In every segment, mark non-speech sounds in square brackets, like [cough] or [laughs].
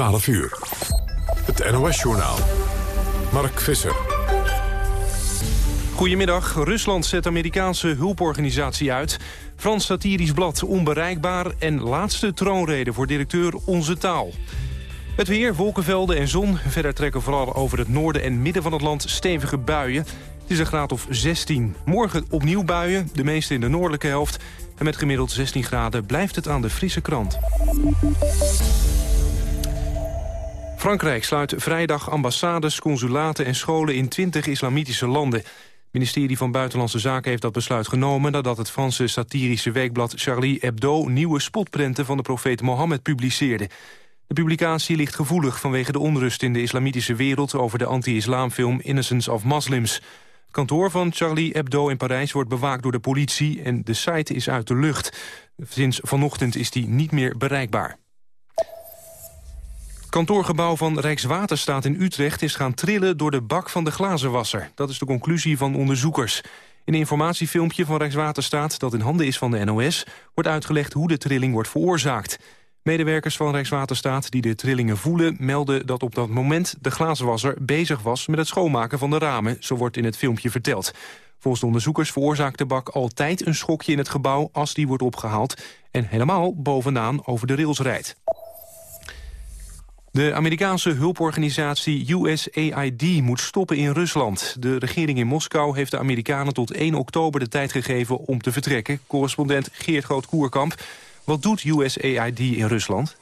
12 uur. Het NOS-journaal. Mark Visser. Goedemiddag. Rusland zet Amerikaanse hulporganisatie uit. Frans satirisch blad onbereikbaar. En laatste troonrede voor directeur Onze Taal. Het weer, wolkenvelden en zon. Verder trekken vooral over het noorden en midden van het land stevige buien. Het is een graad of 16. Morgen opnieuw buien, de meeste in de noordelijke helft. En met gemiddeld 16 graden blijft het aan de frisse krant. Frankrijk sluit vrijdag ambassades, consulaten en scholen in 20 islamitische landen. Het ministerie van Buitenlandse Zaken heeft dat besluit genomen... nadat het Franse satirische weekblad Charlie Hebdo... nieuwe spotprenten van de profeet Mohammed publiceerde. De publicatie ligt gevoelig vanwege de onrust in de islamitische wereld... over de anti-islamfilm Innocence of Muslims. Het kantoor van Charlie Hebdo in Parijs wordt bewaakt door de politie... en de site is uit de lucht. Sinds vanochtend is die niet meer bereikbaar kantoorgebouw van Rijkswaterstaat in Utrecht is gaan trillen door de bak van de glazenwasser. Dat is de conclusie van onderzoekers. In een informatiefilmpje van Rijkswaterstaat dat in handen is van de NOS... wordt uitgelegd hoe de trilling wordt veroorzaakt. Medewerkers van Rijkswaterstaat die de trillingen voelen... melden dat op dat moment de glazenwasser bezig was met het schoonmaken van de ramen. Zo wordt in het filmpje verteld. Volgens de onderzoekers veroorzaakt de bak altijd een schokje in het gebouw... als die wordt opgehaald en helemaal bovenaan over de rails rijdt. De Amerikaanse hulporganisatie USAID moet stoppen in Rusland. De regering in Moskou heeft de Amerikanen tot 1 oktober de tijd gegeven om te vertrekken. Correspondent Geert Groot-Koerkamp. Wat doet USAID in Rusland?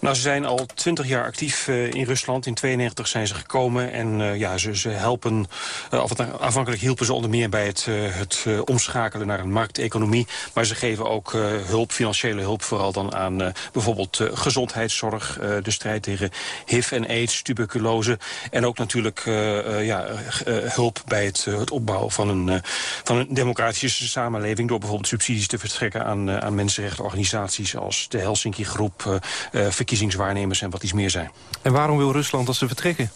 Nou, ze zijn al twintig jaar actief uh, in Rusland. In 92 zijn ze gekomen en uh, ja, ze, ze helpen... Uh, aanvankelijk hielpen ze onder meer bij het, het omschakelen naar een markteconomie. Maar ze geven ook hulp, financiële hulp, vooral dan aan bijvoorbeeld gezondheidszorg. de strijd tegen HIV en AIDS, tuberculose. En ook natuurlijk ja, hulp bij het, het opbouwen van een, van een democratische samenleving... door bijvoorbeeld subsidies te verstrekken aan, aan mensenrechtenorganisaties... als de Helsinki-groep, verkiezingswaarnemers en wat iets meer zijn. En waarom wil Rusland dat ze vertrekken?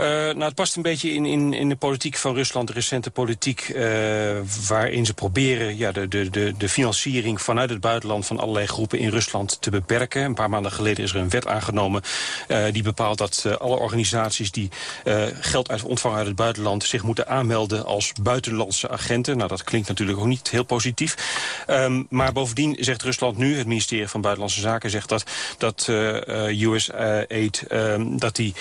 Uh, nou, het past een beetje in, in, in de politiek van Rusland, de recente politiek... Uh, waarin ze proberen ja, de, de, de, de financiering vanuit het buitenland... van allerlei groepen in Rusland te beperken. Een paar maanden geleden is er een wet aangenomen... Uh, die bepaalt dat alle organisaties die geld uit ontvangen uit het buitenland... zich moeten aanmelden als buitenlandse agenten. Nou, dat klinkt natuurlijk ook niet heel positief. Um, maar bovendien zegt Rusland nu, het ministerie van Buitenlandse Zaken... zegt dat, dat USAID, dat die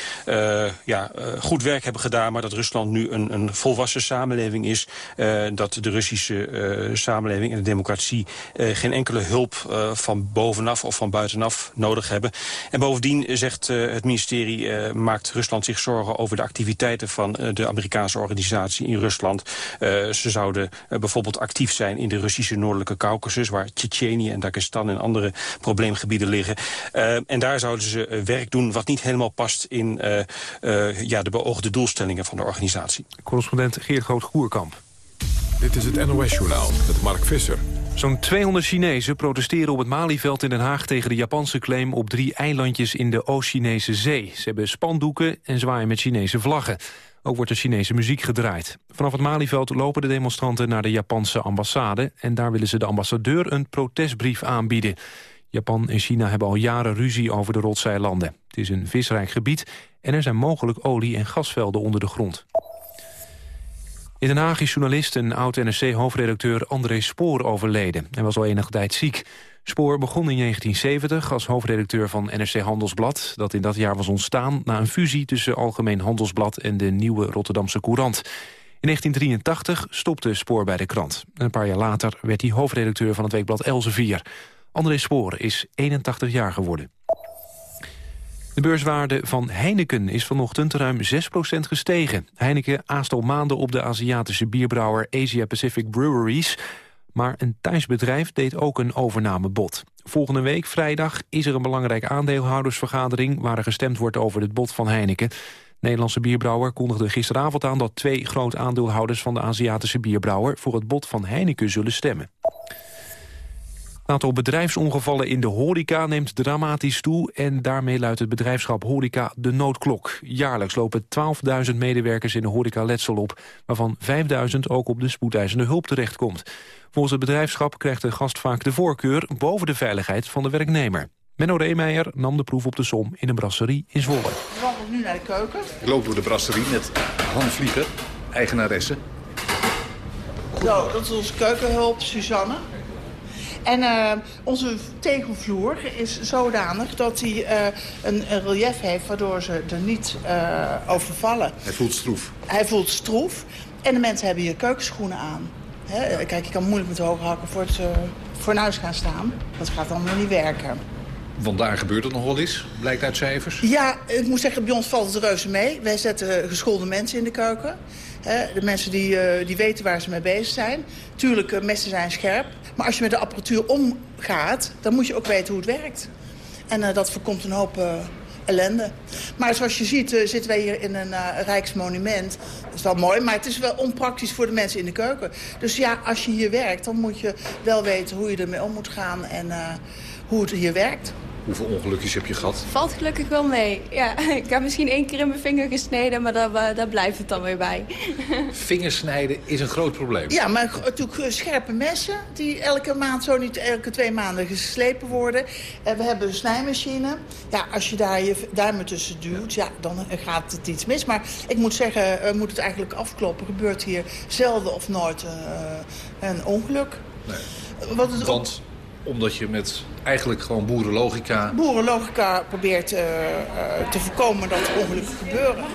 ja, eh, goed werk hebben gedaan... maar dat Rusland nu een, een volwassen samenleving is. Uh, dat de Russische uh, samenleving en de democratie... geen enkele hulp van bovenaf of van buitenaf nodig hebben. En bovendien zegt het ministerie... maakt Rusland zich zorgen over de activiteiten... van de Amerikaanse organisatie in Rusland. ze zouden bijvoorbeeld actief zijn in de Russische noordelijke Caucasus... waar Tsjetsjenië en Dagestan en andere probleemgebieden liggen. en daar zouden ze werk doen wat niet helemaal past in ja, ja, de beoogde doelstellingen van de organisatie. Correspondent Geert Groot-Goerkamp. Dit is het NOS-journaal met Mark Visser. Zo'n 200 Chinezen protesteren op het Malieveld in Den Haag... tegen de Japanse claim op drie eilandjes in de Oost-Chinese zee. Ze hebben spandoeken en zwaaien met Chinese vlaggen. Ook wordt er Chinese muziek gedraaid. Vanaf het Malieveld lopen de demonstranten naar de Japanse ambassade... en daar willen ze de ambassadeur een protestbrief aanbieden. Japan en China hebben al jaren ruzie over de rotseilanden. Het is een visrijk gebied en er zijn mogelijk olie- en gasvelden onder de grond. In Den Haag is journalist en oud-NRC-hoofdredacteur André Spoor overleden. Hij was al enige tijd ziek. Spoor begon in 1970 als hoofdredacteur van NRC Handelsblad... dat in dat jaar was ontstaan na een fusie tussen Algemeen Handelsblad... en de nieuwe Rotterdamse Courant. In 1983 stopte Spoor bij de krant. Een paar jaar later werd hij hoofdredacteur van het weekblad Elsevier. André Spoor is 81 jaar geworden. De beurswaarde van Heineken is vanochtend ruim 6% gestegen. Heineken aast al maanden op de Aziatische bierbrouwer Asia Pacific Breweries... maar een thuisbedrijf deed ook een overnamebod. Volgende week, vrijdag, is er een belangrijke aandeelhoudersvergadering... waar er gestemd wordt over het bod van Heineken. Nederlandse bierbrouwer kondigde gisteravond aan... dat twee groot aandeelhouders van de Aziatische bierbrouwer... voor het bod van Heineken zullen stemmen. Het aantal bedrijfsongevallen in de horeca neemt dramatisch toe... en daarmee luidt het bedrijfschap Horeca de noodklok. Jaarlijks lopen 12.000 medewerkers in de horeca letsel op... waarvan 5.000 ook op de spoedeisende hulp terechtkomt. Volgens het bedrijfschap krijgt de gast vaak de voorkeur... boven de veiligheid van de werknemer. Menno Reemeijer nam de proef op de som in een brasserie in Zwolle. We wandelen nu naar de keuken. Ik loop door de brasserie met Han Vlieger, eigenaresse. Zo, dat is onze keukenhulp, Suzanne. En uh, onze tegelvloer is zodanig dat hij uh, een, een, relief heeft... waardoor ze er niet uh, over vallen. Hij voelt stroef. Hij voelt stroef. En de mensen hebben hier keukenschoenen aan. Hè? Kijk, je kan moeilijk met hoge hakken voor het fornuis gaan staan. Dat gaat allemaal niet werken. Want daar gebeurt het nog wel eens, blijkt uit cijfers. Ja, ik moet zeggen, bij ons valt het reuze mee. Wij zetten geschoolde mensen in de keuken. De mensen die, die weten waar ze mee bezig zijn. Tuurlijk, messen zijn scherp. Maar als je met de apparatuur omgaat, dan moet je ook weten hoe het werkt. En uh, dat voorkomt een hoop ellende. Maar zoals je ziet zitten wij hier in een rijksmonument. Dat is wel mooi, maar het is wel onpraktisch voor de mensen in de keuken. Dus ja, als je hier werkt, dan moet je wel weten hoe je ermee om moet gaan en hoe het hier werkt. Hoeveel ongelukjes heb je gehad? Valt gelukkig wel mee. Ja, [laughs] ik heb misschien één keer in mijn vinger gesneden, maar daar, daar blijft het dan weer bij. [laughs] Vingersnijden is een groot probleem. Ja, maar natuurlijk scherpe messen die elke maand zo niet elke twee maanden geslepen worden. En we hebben een snijmachine. Ja, als je daar je daarmee tussen duwt, ja, dan gaat het iets mis. Maar ik moet zeggen, we moeten het eigenlijk afkloppen. Gebeurt hier zelden of nooit uh, een ongeluk. Nee. Wat het Want omdat je met eigenlijk gewoon boerenlogica... Boerenlogica probeert uh, uh, te voorkomen dat ongelukken gebeuren.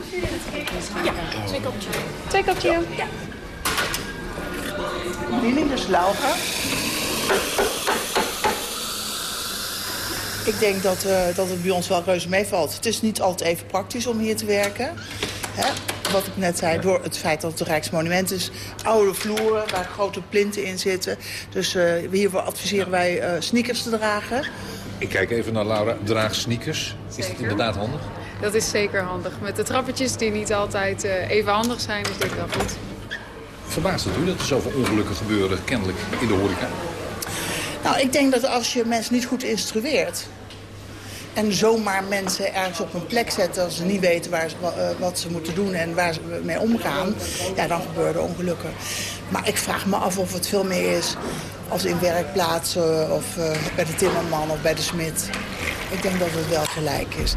Ja, twee kopjes. Twee kopjes, ja. Bediening, dus Laura. Ik denk dat, uh, dat het bij ons wel reuze meevalt. Het is niet altijd even praktisch om hier te werken. Hè? Wat ik net zei, door het feit dat het een Rijksmonument is. Oude vloeren waar grote plinten in zitten. Dus uh, hiervoor adviseren wij uh, sneakers te dragen. Ik kijk even naar Laura. Draag sneakers. Is dat inderdaad handig? Dat is zeker handig. Met de trappetjes die niet altijd uh, even handig zijn, is dit wel goed. Verbaast het u dat er zoveel ongelukken gebeuren, kennelijk, in de horeca? Nou, ik denk dat als je mensen niet goed instrueert... en zomaar mensen ergens op een plek zetten... als ze niet weten waar ze, wat ze moeten doen en waar ze mee omgaan... ja, dan gebeuren ongelukken. Maar ik vraag me af of het veel meer is als in werkplaatsen... of uh, bij de timmerman of bij de smid. Ik denk dat het wel gelijk is.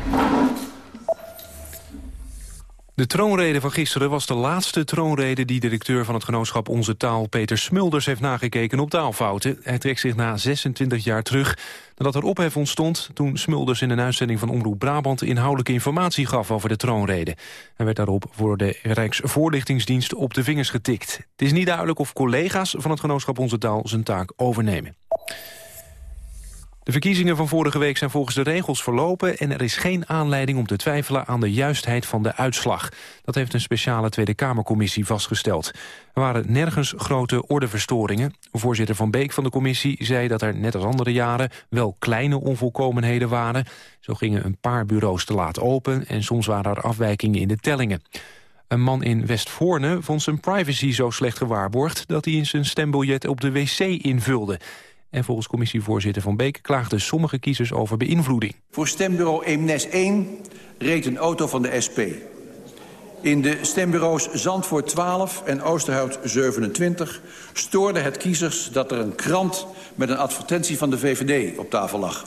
De troonrede van gisteren was de laatste troonrede... die directeur van het genootschap Onze Taal, Peter Smulders... heeft nagekeken op taalfouten. Hij trekt zich na 26 jaar terug nadat er ophef ontstond... toen Smulders in een uitzending van Omroep Brabant... inhoudelijke informatie gaf over de troonrede. Hij werd daarop voor de Rijksvoorlichtingsdienst op de vingers getikt. Het is niet duidelijk of collega's van het genootschap Onze Taal... zijn taak overnemen. De verkiezingen van vorige week zijn volgens de regels verlopen... en er is geen aanleiding om te twijfelen aan de juistheid van de uitslag. Dat heeft een speciale Tweede Kamercommissie vastgesteld. Er waren nergens grote ordeverstoringen. Voorzitter Van Beek van de commissie zei dat er net als andere jaren... wel kleine onvolkomenheden waren. Zo gingen een paar bureaus te laat open... en soms waren er afwijkingen in de tellingen. Een man in Westvoorne vond zijn privacy zo slecht gewaarborgd... dat hij in zijn stembiljet op de wc invulde... En volgens commissievoorzitter Van Beek klaagden sommige kiezers over beïnvloeding. Voor stembureau Eemnes 1 reed een auto van de SP. In de stembureaus Zandvoort 12 en Oosterhout 27 stoorde het kiezers dat er een krant met een advertentie van de VVD op tafel lag.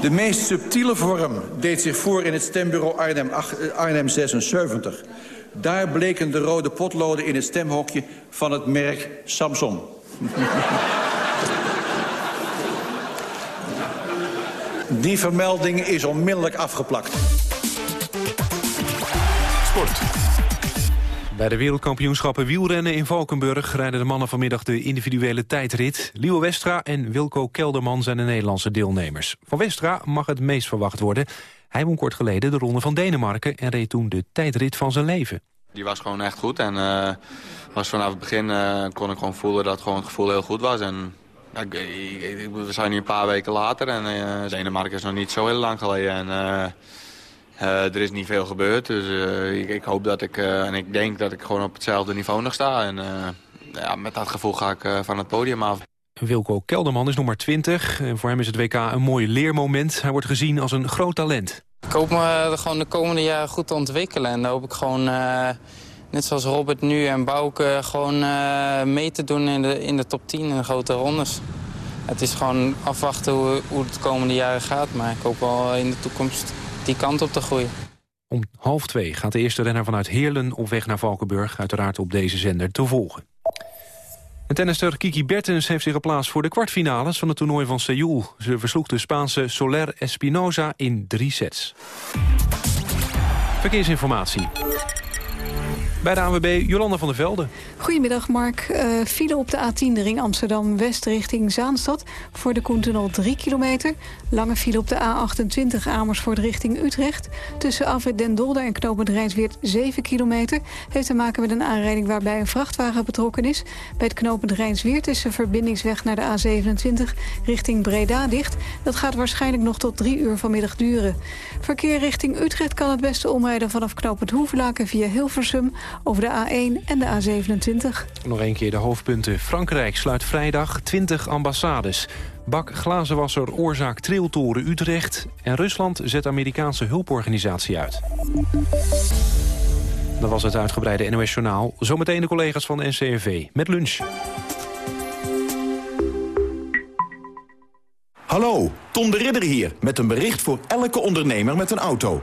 De meest subtiele vorm deed zich voor in het stembureau Arnhem, Arnhem 76. Daar bleken de rode potloden in het stemhokje van het merk Samsung. [laughs] Die vermelding is onmiddellijk afgeplakt. Sport. Bij de wereldkampioenschappen wielrennen in Valkenburg... rijden de mannen vanmiddag de individuele tijdrit. Leo Westra en Wilco Kelderman zijn de Nederlandse deelnemers. Van Westra mag het meest verwacht worden. Hij won kort geleden de Ronde van Denemarken... en reed toen de tijdrit van zijn leven. Die was gewoon echt goed en... Uh was vanaf het begin uh, kon ik gewoon voelen dat gewoon het gevoel heel goed was. En we zijn nu een paar weken later en uh, Denemarken is nog niet zo heel lang geleden. En, er is niet veel gebeurd, dus ik, ik, hoop dat ik, en ik denk dat ik gewoon op hetzelfde niveau nog sta. En ja, met dat gevoel ga ik van het podium af. Wilco Kelderman is maar 20. Voor hem is het WK een mooi leermoment. Hij wordt gezien als een groot talent. Ik hoop me gewoon de komende jaren goed te ontwikkelen. En dan hoop ik gewoon net zoals Robert nu en Bouke, gewoon uh, mee te doen in de, in de top 10 in de grote rondes. het is gewoon afwachten hoe, hoe het de komende jaren gaat. Maar ik hoop wel in de toekomst die kant op te groeien. Om half twee gaat de eerste renner vanuit Heerlen op weg naar Valkenburg... uiteraard op deze zender te volgen. En tennister Kiki Bertens heeft zich geplaatst voor de kwartfinales van het toernooi van Seoul. Ze versloeg de Spaanse Soler Espinoza in drie sets. Verkeersinformatie. Bij de ANWB Jolanda van der Velde. Goedemiddag Mark. Uh, file op de A10 de ring Amsterdam-West richting Zaanstad. Voor de Koentunnel 3 kilometer. Lange file op de A28 Amersfoort richting Utrecht. Tussen Afrit Den Dolder en Rijnsweert 7 kilometer. Heeft te maken met een aanrijding waarbij een vrachtwagen betrokken is. Bij het Rijnsweert is de verbindingsweg naar de A27 richting Breda dicht. Dat gaat waarschijnlijk nog tot 3 uur vanmiddag duren. Verkeer richting Utrecht kan het beste omrijden vanaf Knopend Hoevelaken via Hilversum over de A1 en de A27. Nog een keer de hoofdpunten. Frankrijk sluit vrijdag 20 ambassades. Bak glazenwasser oorzaak triltoren Utrecht. En Rusland zet Amerikaanse hulporganisatie uit. Dat was het uitgebreide NOS Journaal. Zometeen de collega's van de NCRV met lunch. Hallo, Tom de Ridder hier met een bericht voor elke ondernemer met een auto.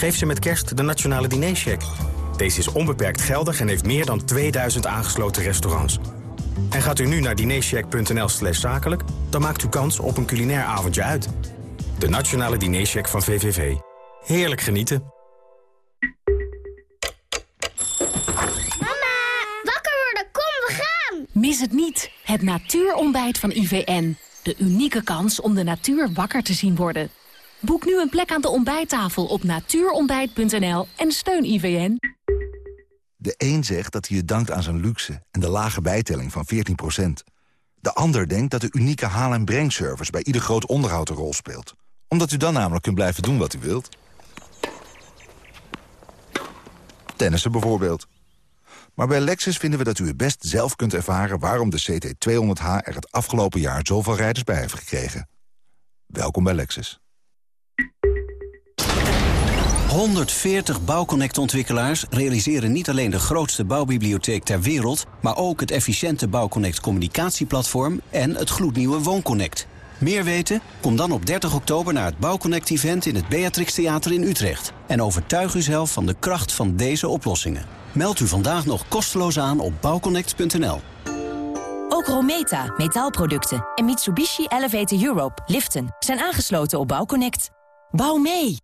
Geef ze met kerst de Nationale Dinercheck. Deze is onbeperkt geldig en heeft meer dan 2000 aangesloten restaurants. En gaat u nu naar dinercheck.nl slash zakelijk... dan maakt u kans op een culinair avondje uit. De Nationale Dinercheck van VVV. Heerlijk genieten. Mama, wakker worden, kom, we gaan! Mis het niet, het natuurontbijt van IVN. De unieke kans om de natuur wakker te zien worden. Boek nu een plek aan de ontbijttafel op natuurontbijt.nl en steun IVN. De een zegt dat hij het dankt aan zijn luxe en de lage bijtelling van 14%. De ander denkt dat de unieke haal- en brengservice bij ieder groot onderhoud een rol speelt. Omdat u dan namelijk kunt blijven doen wat u wilt. Tennissen bijvoorbeeld. Maar bij Lexus vinden we dat u het best zelf kunt ervaren... waarom de CT200H er het afgelopen jaar zoveel rijders bij heeft gekregen. Welkom bij Lexus. 140 Bouwconnect-ontwikkelaars realiseren niet alleen de grootste bouwbibliotheek ter wereld... maar ook het efficiënte Bouwconnect communicatieplatform en het gloednieuwe WoonConnect. Meer weten? Kom dan op 30 oktober naar het Bouwconnect-event in het Beatrix Theater in Utrecht. En overtuig uzelf van de kracht van deze oplossingen. Meld u vandaag nog kosteloos aan op bouwconnect.nl. Ook Rometa, metaalproducten en Mitsubishi Elevator Europe, liften, zijn aangesloten op Bouwconnect. Bouw mee!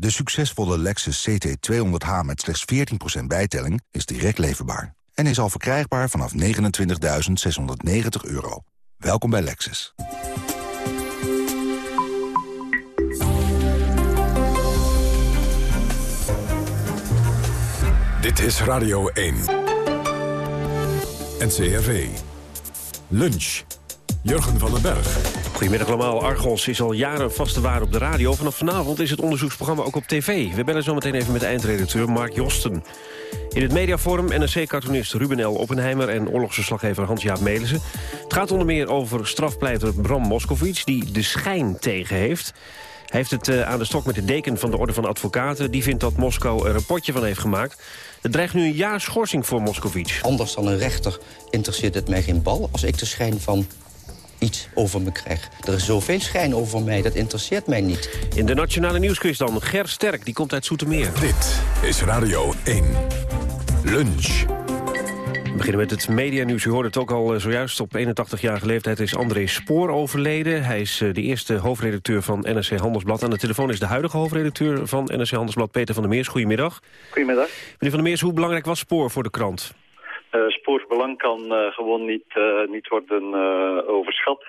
De succesvolle Lexus CT200H met slechts 14% bijtelling is direct leverbaar. En is al verkrijgbaar vanaf 29.690 euro. Welkom bij Lexus. Dit is Radio 1. NCRV. Lunch. Jurgen van den Berg. Goedemiddag allemaal. Argos is al jaren vaste waar op de radio. Vanaf vanavond is het onderzoeksprogramma ook op tv. We bellen zo meteen even met eindredacteur Mark Josten. In het mediaforum NRC-cartoonist Ruben L. Oppenheimer... en oorlogsverslaggever Hans-Jaap Melissen. Het gaat onder meer over strafpleiter Bram Moskowitz... die de schijn tegen heeft. Hij heeft het uh, aan de stok met de deken van de Orde van Advocaten. Die vindt dat Moskou er een potje van heeft gemaakt. Er dreigt nu een jaar schorsing voor Moskowitz. Anders dan een rechter interesseert het mij geen bal... als ik de schijn van iets over me krijg. Er is zoveel schijn over mij, dat interesseert mij niet. In de Nationale Nieuwsquiz dan, Ger Sterk, die komt uit Soetermeer. Dit is Radio 1. Lunch. We beginnen met het medianieuws. U hoorde het ook al eh, zojuist. Op 81-jarige leeftijd is André Spoor overleden. Hij is eh, de eerste hoofdredacteur van NRC Handelsblad. Aan de telefoon is de huidige hoofdredacteur van NRC Handelsblad, Peter van der Meers. Goedemiddag. Goedemiddag. Meneer van der Meers, hoe belangrijk was Spoor voor de krant? Uh, Spoorbelang kan uh, gewoon niet, uh, niet worden overschat.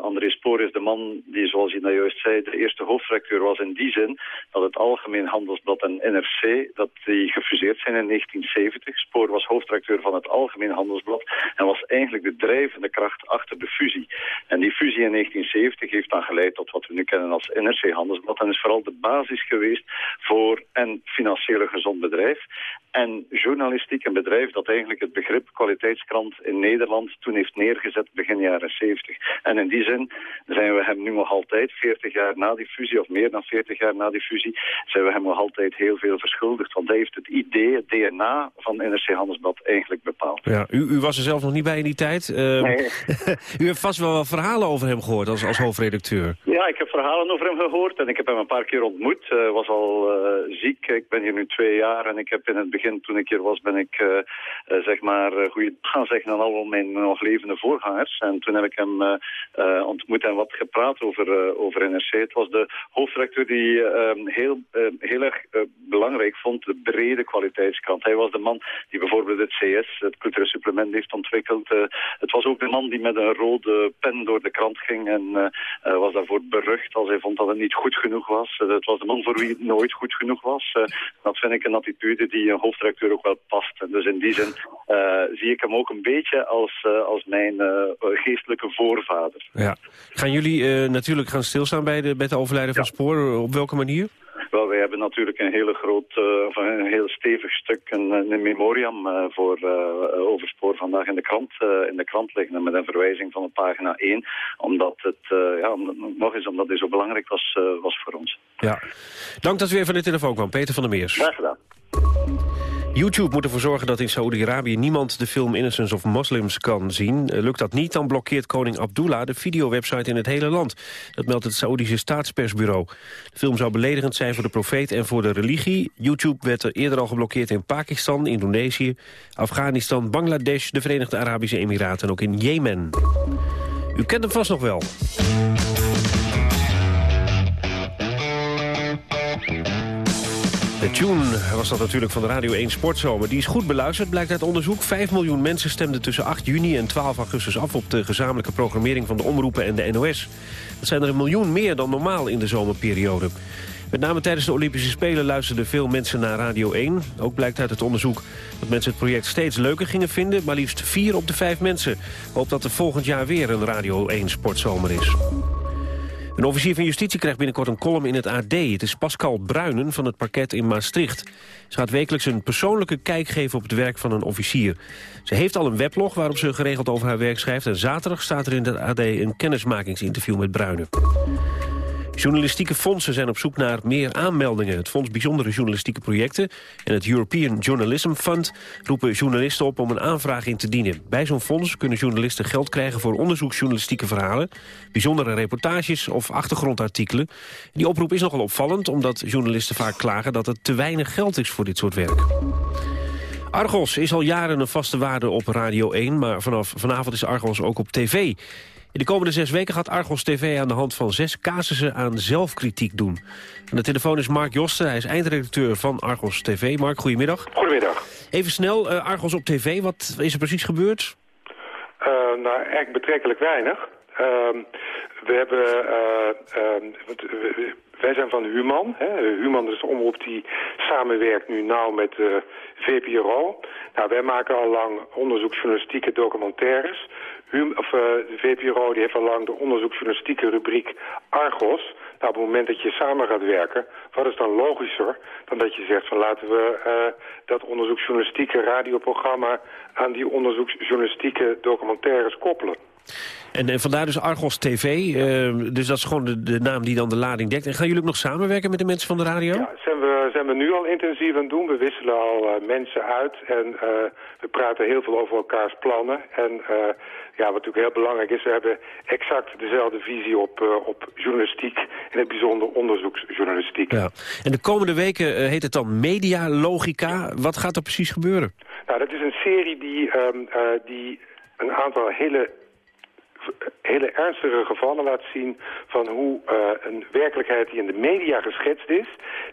André Spoor is de man die, zoals je nou juist zei, de eerste hoofdredacteur was in die zin dat het Algemeen Handelsblad en NRC, dat die gefuseerd zijn in 1970. Spoor was hoofdredacteur van het Algemeen Handelsblad en was eigenlijk de drijvende kracht achter de fusie. En die fusie in 1970 heeft dan geleid tot wat we nu kennen als NRC Handelsblad en is vooral de basis geweest voor een financiële gezond bedrijf en journalistiek een bedrijf dat eigenlijk het begrip kwaliteitskrant in Nederland toen heeft neergezet begin jaren 70. En in die zin zijn we hem nu nog altijd, 40 jaar na die fusie, of meer dan 40 jaar na die fusie, zijn we hem nog altijd heel veel verschuldigd. Want hij heeft het idee, het DNA van NRC Handelsblad eigenlijk bepaald. Ja, u, u was er zelf nog niet bij in die tijd. Uh, nee. [laughs] u heeft vast wel verhalen over hem gehoord als, als hoofdredacteur. Ja, ik heb verhalen over hem gehoord en ik heb hem een paar keer ontmoet. Hij uh, was al uh, ziek. Ik ben hier nu twee jaar en ik heb in het begin, toen ik hier was, ben ik uh, zeg maar goeie gaan zeggen aan al mijn nog levende voorgangers. En toen heb ik hem uh, ontmoet en wat gepraat over, over NRC. Het was de hoofdredacteur die heel, heel erg belangrijk vond, de brede kwaliteitskrant. Hij was de man die bijvoorbeeld het CS, het cultureel supplement, heeft ontwikkeld. het was ook de man die met een rode pen door de krant ging en was daarvoor berucht als hij vond dat het niet goed genoeg was. het was de man voor wie het nooit goed genoeg was. dat vind ik een attitude die een hoofdredacteur ook wel past. Dus in die zin zie ik hem ook een beetje als, als mijn geestelijke voorvader. Ja. Gaan jullie natuurlijk gaan stilstaan bij de, bij de overlijden van ja. Spoor? Op welke manier? Wel, wij hebben natuurlijk een hele groot, of een heel stevig stuk, een, een memoriam voor over Spoor vandaag in de krant, in de krant liggen. Met een verwijzing van de pagina 1. Omdat het, ja, nog eens omdat dit zo belangrijk was, was voor ons. Ja. Dank dat u weer van de telefoon kwam. Peter van der Meers. Graag gedaan. YouTube moet ervoor zorgen dat in Saoedi-Arabië niemand de film Innocence of Muslims kan zien. Lukt dat niet, dan blokkeert koning Abdullah de videowebsite in het hele land. Dat meldt het Saoedische staatspersbureau. De film zou beledigend zijn voor de profeet en voor de religie. YouTube werd er eerder al geblokkeerd in Pakistan, Indonesië, Afghanistan, Bangladesh, de Verenigde Arabische Emiraten en ook in Jemen. U kent hem vast nog wel. De tune was dat natuurlijk van de Radio 1 Sportzomer. Die is goed beluisterd, blijkt uit onderzoek. 5 miljoen mensen stemden tussen 8 juni en 12 augustus af... op de gezamenlijke programmering van de omroepen en de NOS. Dat zijn er een miljoen meer dan normaal in de zomerperiode. Met name tijdens de Olympische Spelen luisterden veel mensen naar Radio 1. Ook blijkt uit het onderzoek dat mensen het project steeds leuker gingen vinden. Maar liefst 4 op de 5 mensen hoopt dat er volgend jaar weer een Radio 1 Sportzomer is. Een officier van justitie krijgt binnenkort een column in het AD. Het is Pascal Bruinen van het parket in Maastricht. Ze gaat wekelijks een persoonlijke kijk geven op het werk van een officier. Ze heeft al een weblog waarop ze geregeld over haar werk schrijft... en zaterdag staat er in het AD een kennismakingsinterview met Bruinen. Journalistieke fondsen zijn op zoek naar meer aanmeldingen. Het Fonds Bijzondere Journalistieke Projecten en het European Journalism Fund roepen journalisten op om een aanvraag in te dienen. Bij zo'n fonds kunnen journalisten geld krijgen voor onderzoeksjournalistieke verhalen, bijzondere reportages of achtergrondartikelen. Die oproep is nogal opvallend, omdat journalisten vaak klagen dat er te weinig geld is voor dit soort werk. Argos is al jaren een vaste waarde op Radio 1, maar vanaf vanavond is Argos ook op tv. In de komende zes weken gaat Argos TV aan de hand van zes casussen aan zelfkritiek doen. En de telefoon is Mark Josten, hij is eindredacteur van Argos TV. Mark, goedemiddag. Goedemiddag. Even snel, uh, Argos op TV, wat is er precies gebeurd? Uh, nou, eigenlijk betrekkelijk weinig. Uh, we hebben... Uh, wij zijn van Human. Hè. Human is de omroep die samenwerkt nu nauw met VPRO. Nou, wij maken al lang onderzoeksjournalistieke documentaires. Hum, of, uh, de VPRO die heeft al lang de onderzoeksjournalistieke rubriek Argos. Nou, op het moment dat je samen gaat werken, wat is dan logischer dan dat je zegt van laten we uh, dat onderzoeksjournalistieke radioprogramma aan die onderzoeksjournalistieke documentaires koppelen. En, en vandaar dus Argos TV, uh, dus dat is gewoon de, de, naam die dan de lading dekt. En gaan jullie ook nog samenwerken met de mensen van de radio? Ja, zijn we, zijn we nu al intensief aan het doen. We wisselen al mensen uit en we praten heel veel over elkaars plannen. En ja, wat natuurlijk heel belangrijk is, we hebben exact dezelfde visie op, op journalistiek, in het bijzonder onderzoeksjournalistiek. Ja. En de komende weken heet het dan Media Logica. Wat gaat er precies gebeuren? Nou, dat is een serie die, um, die een aantal hele hele ernstige gevallen laat zien van hoe uh, een werkelijkheid die in de media geschetst is,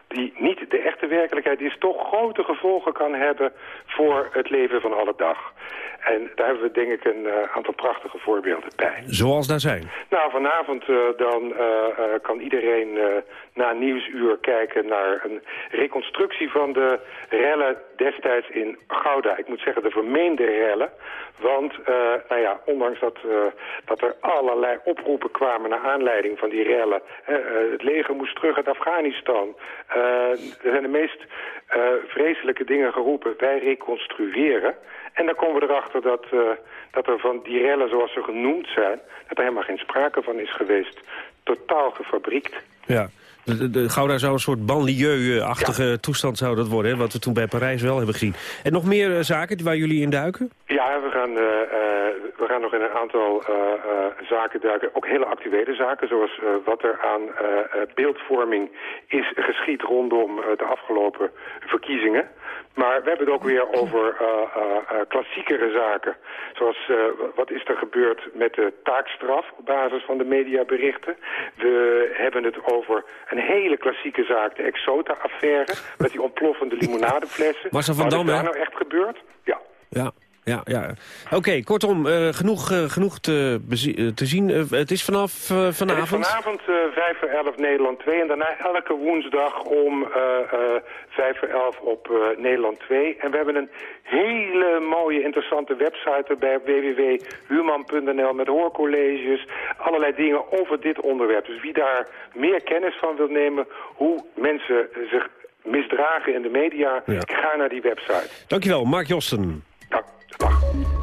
die niet de echte werkelijkheid is, toch grote gevolgen kan hebben voor het leven van alle dag. En daar hebben we denk ik een uh, aantal prachtige voorbeelden bij. Zoals daar zijn? Nou, vanavond uh, dan kan iedereen na Nieuwsuur kijken naar een reconstructie van de rellen destijds in Gouda. Ik moet zeggen de vermeende rellen. Want, nou ja, ondanks dat, dat er allerlei oproepen kwamen naar aanleiding van die rellen. het leger moest terug uit Afghanistan. er zijn de meest vreselijke dingen geroepen. Wij reconstrueren. En dan komen we erachter dat, uh, dat er van die rellen zoals ze genoemd zijn... dat er helemaal geen sprake van is geweest. Totaal gefabriekt. Ja. De, de, Gouda zou een soort banlieue-achtige toestand zou dat worden, hè, wat we toen bij Parijs wel hebben gezien. En nog meer uh, zaken waar jullie in duiken? Ja, we gaan, uh, gaan nog in een aantal zaken duiken, ook hele actuele zaken, zoals wat er aan beeldvorming is geschied rondom de afgelopen verkiezingen. Maar we hebben het ook weer over klassiekere zaken. Zoals wat is er gebeurd met de taakstraf op basis van de mediaberichten. We hebben het over een hele klassieke zaak, de Exota-affaire... met die ontploffende limonadeflessen. Was er van Dam, Wat is daar nou echt gebeurd? Ja. Ja ja, ja. Oké, kortom, uh, genoeg, uh, genoeg te, te zien. Uh, het is vanaf vanavond? Is vanavond 5 voor 11 Nederland 2 en daarna elke woensdag om 5 voor 11 op Nederland 2. En we hebben een hele mooie, interessante website erbij www.human.nl met hoorcolleges, allerlei dingen over dit onderwerp. Dus wie daar meer kennis van wil nemen, hoe mensen zich misdragen in de media, ja. ga naar die website. Dankjewel, Mark Josten.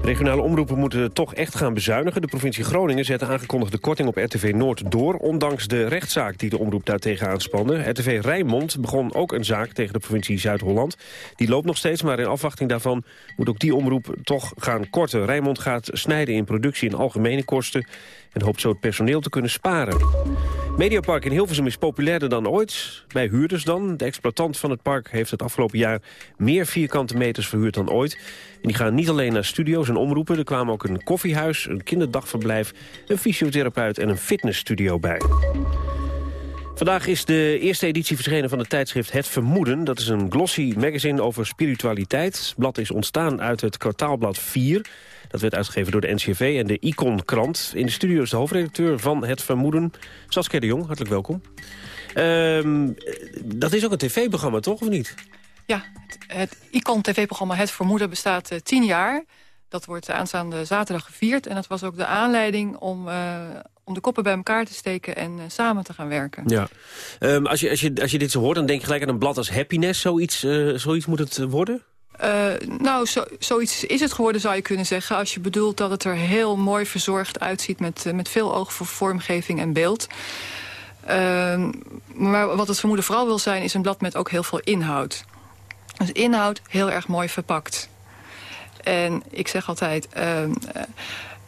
Regionale omroepen moeten toch echt gaan bezuinigen. De provincie Groningen zet de aangekondigde korting op RTV Noord door... ondanks de rechtszaak die de omroep daartegen aanspande. RTV Rijnmond begon ook een zaak tegen de provincie Zuid-Holland. Die loopt nog steeds, maar in afwachting daarvan... moet ook die omroep toch gaan korten. Rijnmond gaat snijden in productie en algemene kosten... en hoopt zo het personeel te kunnen sparen. Mediapark in Hilversum is populairder dan ooit. Bij huurders dan. De exploitant van het park heeft het afgelopen jaar... meer vierkante meters verhuurd dan ooit. En die gaan niet alleen naar studio's en omroepen. Er kwamen ook een koffiehuis, een kinderdagverblijf... een fysiotherapeut en een fitnessstudio bij. Vandaag is de eerste editie verschenen van het tijdschrift Het Vermoeden. Dat is een glossy magazine over spiritualiteit. Het blad is ontstaan uit het kwartaalblad 4... Dat werd uitgegeven door de NCV en de Icon-krant. In de studio is de hoofdredacteur van Het Vermoeden, Saskia de Jong. Hartelijk welkom. Um, dat is ook een tv-programma, toch, of niet? Ja, het, het Icon-tv-programma Het Vermoeden bestaat uh, tien jaar. Dat wordt aanstaande zaterdag gevierd. En dat was ook de aanleiding om... Uh, om de koppen bij elkaar te steken en uh, samen te gaan werken. Ja. Um, als, je, als, je, als je dit zo hoort, dan denk je gelijk aan een blad als Happiness. Zoiets, zoiets moet het worden? Uh, nou, zo, zoiets is het geworden, zou je kunnen zeggen. Als je bedoelt dat het er heel mooi verzorgd uitziet... met, uh, met veel oog voor vormgeving en beeld. Uh, maar wat het vermoeden vooral wil zijn... is een blad met ook heel veel inhoud. Dus inhoud heel erg mooi verpakt. En ik zeg altijd...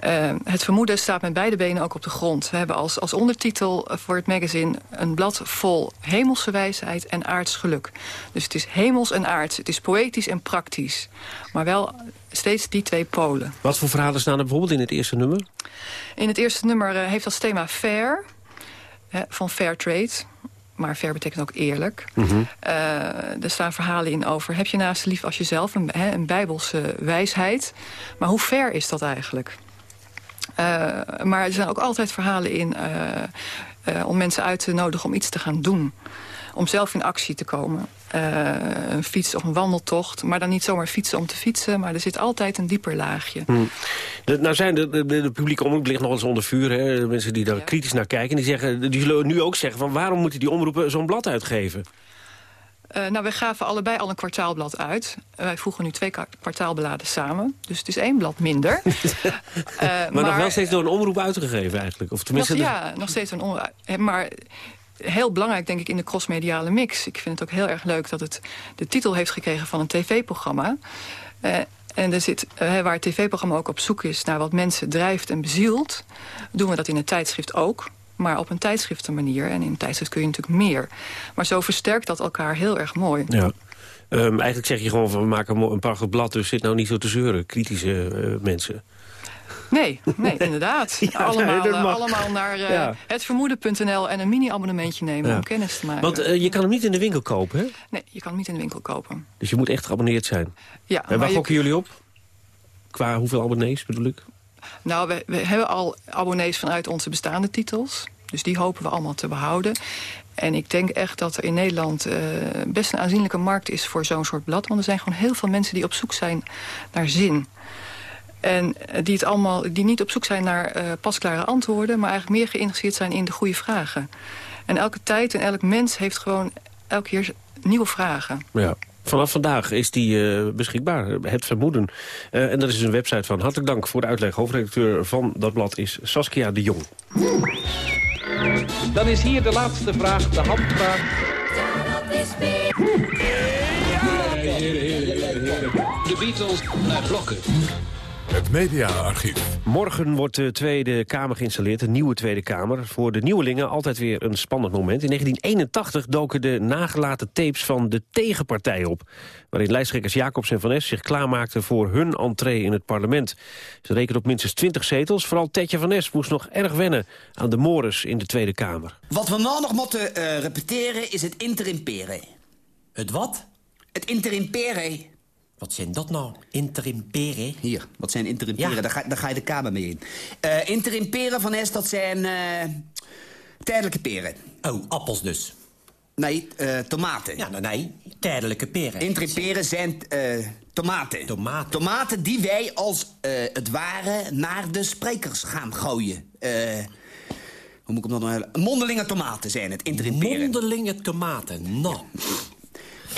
Uh, het vermoeden staat met beide benen ook op de grond. We hebben als, als ondertitel voor het magazine een blad vol hemelse wijsheid en aards geluk. Dus het is hemels en aards. Het is poëtisch en praktisch. Maar wel steeds die twee polen. Wat voor verhalen staan er bijvoorbeeld in het eerste nummer? In het eerste nummer uh, heeft als thema fair, hè, van fair trade maar fair betekent ook eerlijk. Mm -hmm. uh, er staan verhalen in over... heb je naast lief als jezelf, een, hè, een bijbelse wijsheid. Maar hoe fair is dat eigenlijk? Uh, maar er zijn ook altijd verhalen in uh, uh, om mensen uit te nodigen om iets te gaan doen. Om zelf in actie te komen. een fiets of een wandeltocht. Maar dan niet zomaar fietsen om te fietsen. Maar er zit altijd een dieper laagje. Hmm. De, nou zijn de, de, de publieke omroep ligt nog eens onder vuur. Hè? De mensen die daar ja. kritisch naar kijken. Die, zeggen, die zullen nu ook zeggen van waarom moeten die omroepen zo'n blad uitgeven? Uh, nou, wij gaven allebei al een kwartaalblad uit. Uh, wij voegen nu twee kwartaalbladen samen. Dus het is één blad minder. uh, [laughs] maar, maar, nog wel steeds door een omroep uitgegeven eigenlijk? Of tenminste nog, ja, nog steeds een omroep. Maar heel belangrijk denk ik in de crossmediale mix. Ik vind het ook heel erg leuk dat het de titel heeft gekregen van een tv-programma. en er zit, waar het tv-programma ook op zoek is naar wat mensen drijft en bezielt... doen we dat in het tijdschrift ook maar op een tijdschriftenmanier. En in een tijdschrift kun je natuurlijk meer. Maar zo versterkt dat elkaar heel erg mooi. Ja. Um, eigenlijk zeg je gewoon van we maken een prachtig blad... dus zit nou niet zo te zeuren, kritische uh, mensen. Nee, nee, [laughs] inderdaad. Ja, allemaal, nee, eh, allemaal naar eh, Ja. hetvermoeden.nl en een mini-abonnementje nemen Ja. om kennis te maken. Want eh, je kan hem niet in de winkel kopen, hè? Nee, je kan hem niet in de winkel kopen. Dus je moet echt geabonneerd zijn. Ja, en waar je- gokken jullie op? Qua hoeveel abonnees bedoel ik? Nou, we, we hebben al abonnees vanuit onze bestaande titels. Dus die hopen we allemaal te behouden. En ik denk echt dat er in Nederland eh, best een aanzienlijke markt is voor zo'n soort blad. Want er zijn gewoon heel veel mensen die op zoek zijn naar zin. En eh, die, het allemaal, die niet op zoek zijn naar eh, pasklare antwoorden... maar eigenlijk meer geïnteresseerd zijn in de goede vragen. En elke tijd en elk mens heeft gewoon elke keer nieuwe vragen. Ja. Vanaf vandaag is die eh, beschikbaar, het vermoeden. Eh, en dat is een website van. Hartelijk dank voor de uitleg. Hoofdredacteur van dat blad is Saskia de Jong. Dan is hier de laatste vraag, de handvraag. De Beatles naar blokken. Het mediaarchief. Morgen wordt de Tweede Kamer geïnstalleerd, een nieuwe Tweede Kamer. Voor de nieuwelingen altijd weer een spannend moment. In 1981 doken de nagelaten tapes van de tegenpartij op... waarin lijsttrekkers Jacobs en Van Es zich klaarmaakten... voor hun entree in het parlement. Ze rekenen op minstens 20 zetels. Vooral Tetje Van Es moest nog erg wennen aan de mores in de Tweede Kamer. Wat we nou nog moeten eh, repeteren is het interimperen. Het wat? Het interimperen. Wat zijn dat nou? Interimperen? Hier, wat zijn interimperen? Ja. Daar, ga, daar ga je de kamer mee in. Eh interimperen van S, dat zijn eh, tijdelijke peren. Oh, appels dus. Nee, eh, tomaten. Ja, nou, nee, tijdelijke peren. Interimperen zijn tomaten. Tomaten. Tomaten die wij als het ware naar de sprekers gaan gooien. Eh, hoe moet ik hem dan nou hebben? Mondelinge tomaten zijn het, interimperen. Mondelinge tomaten, nou.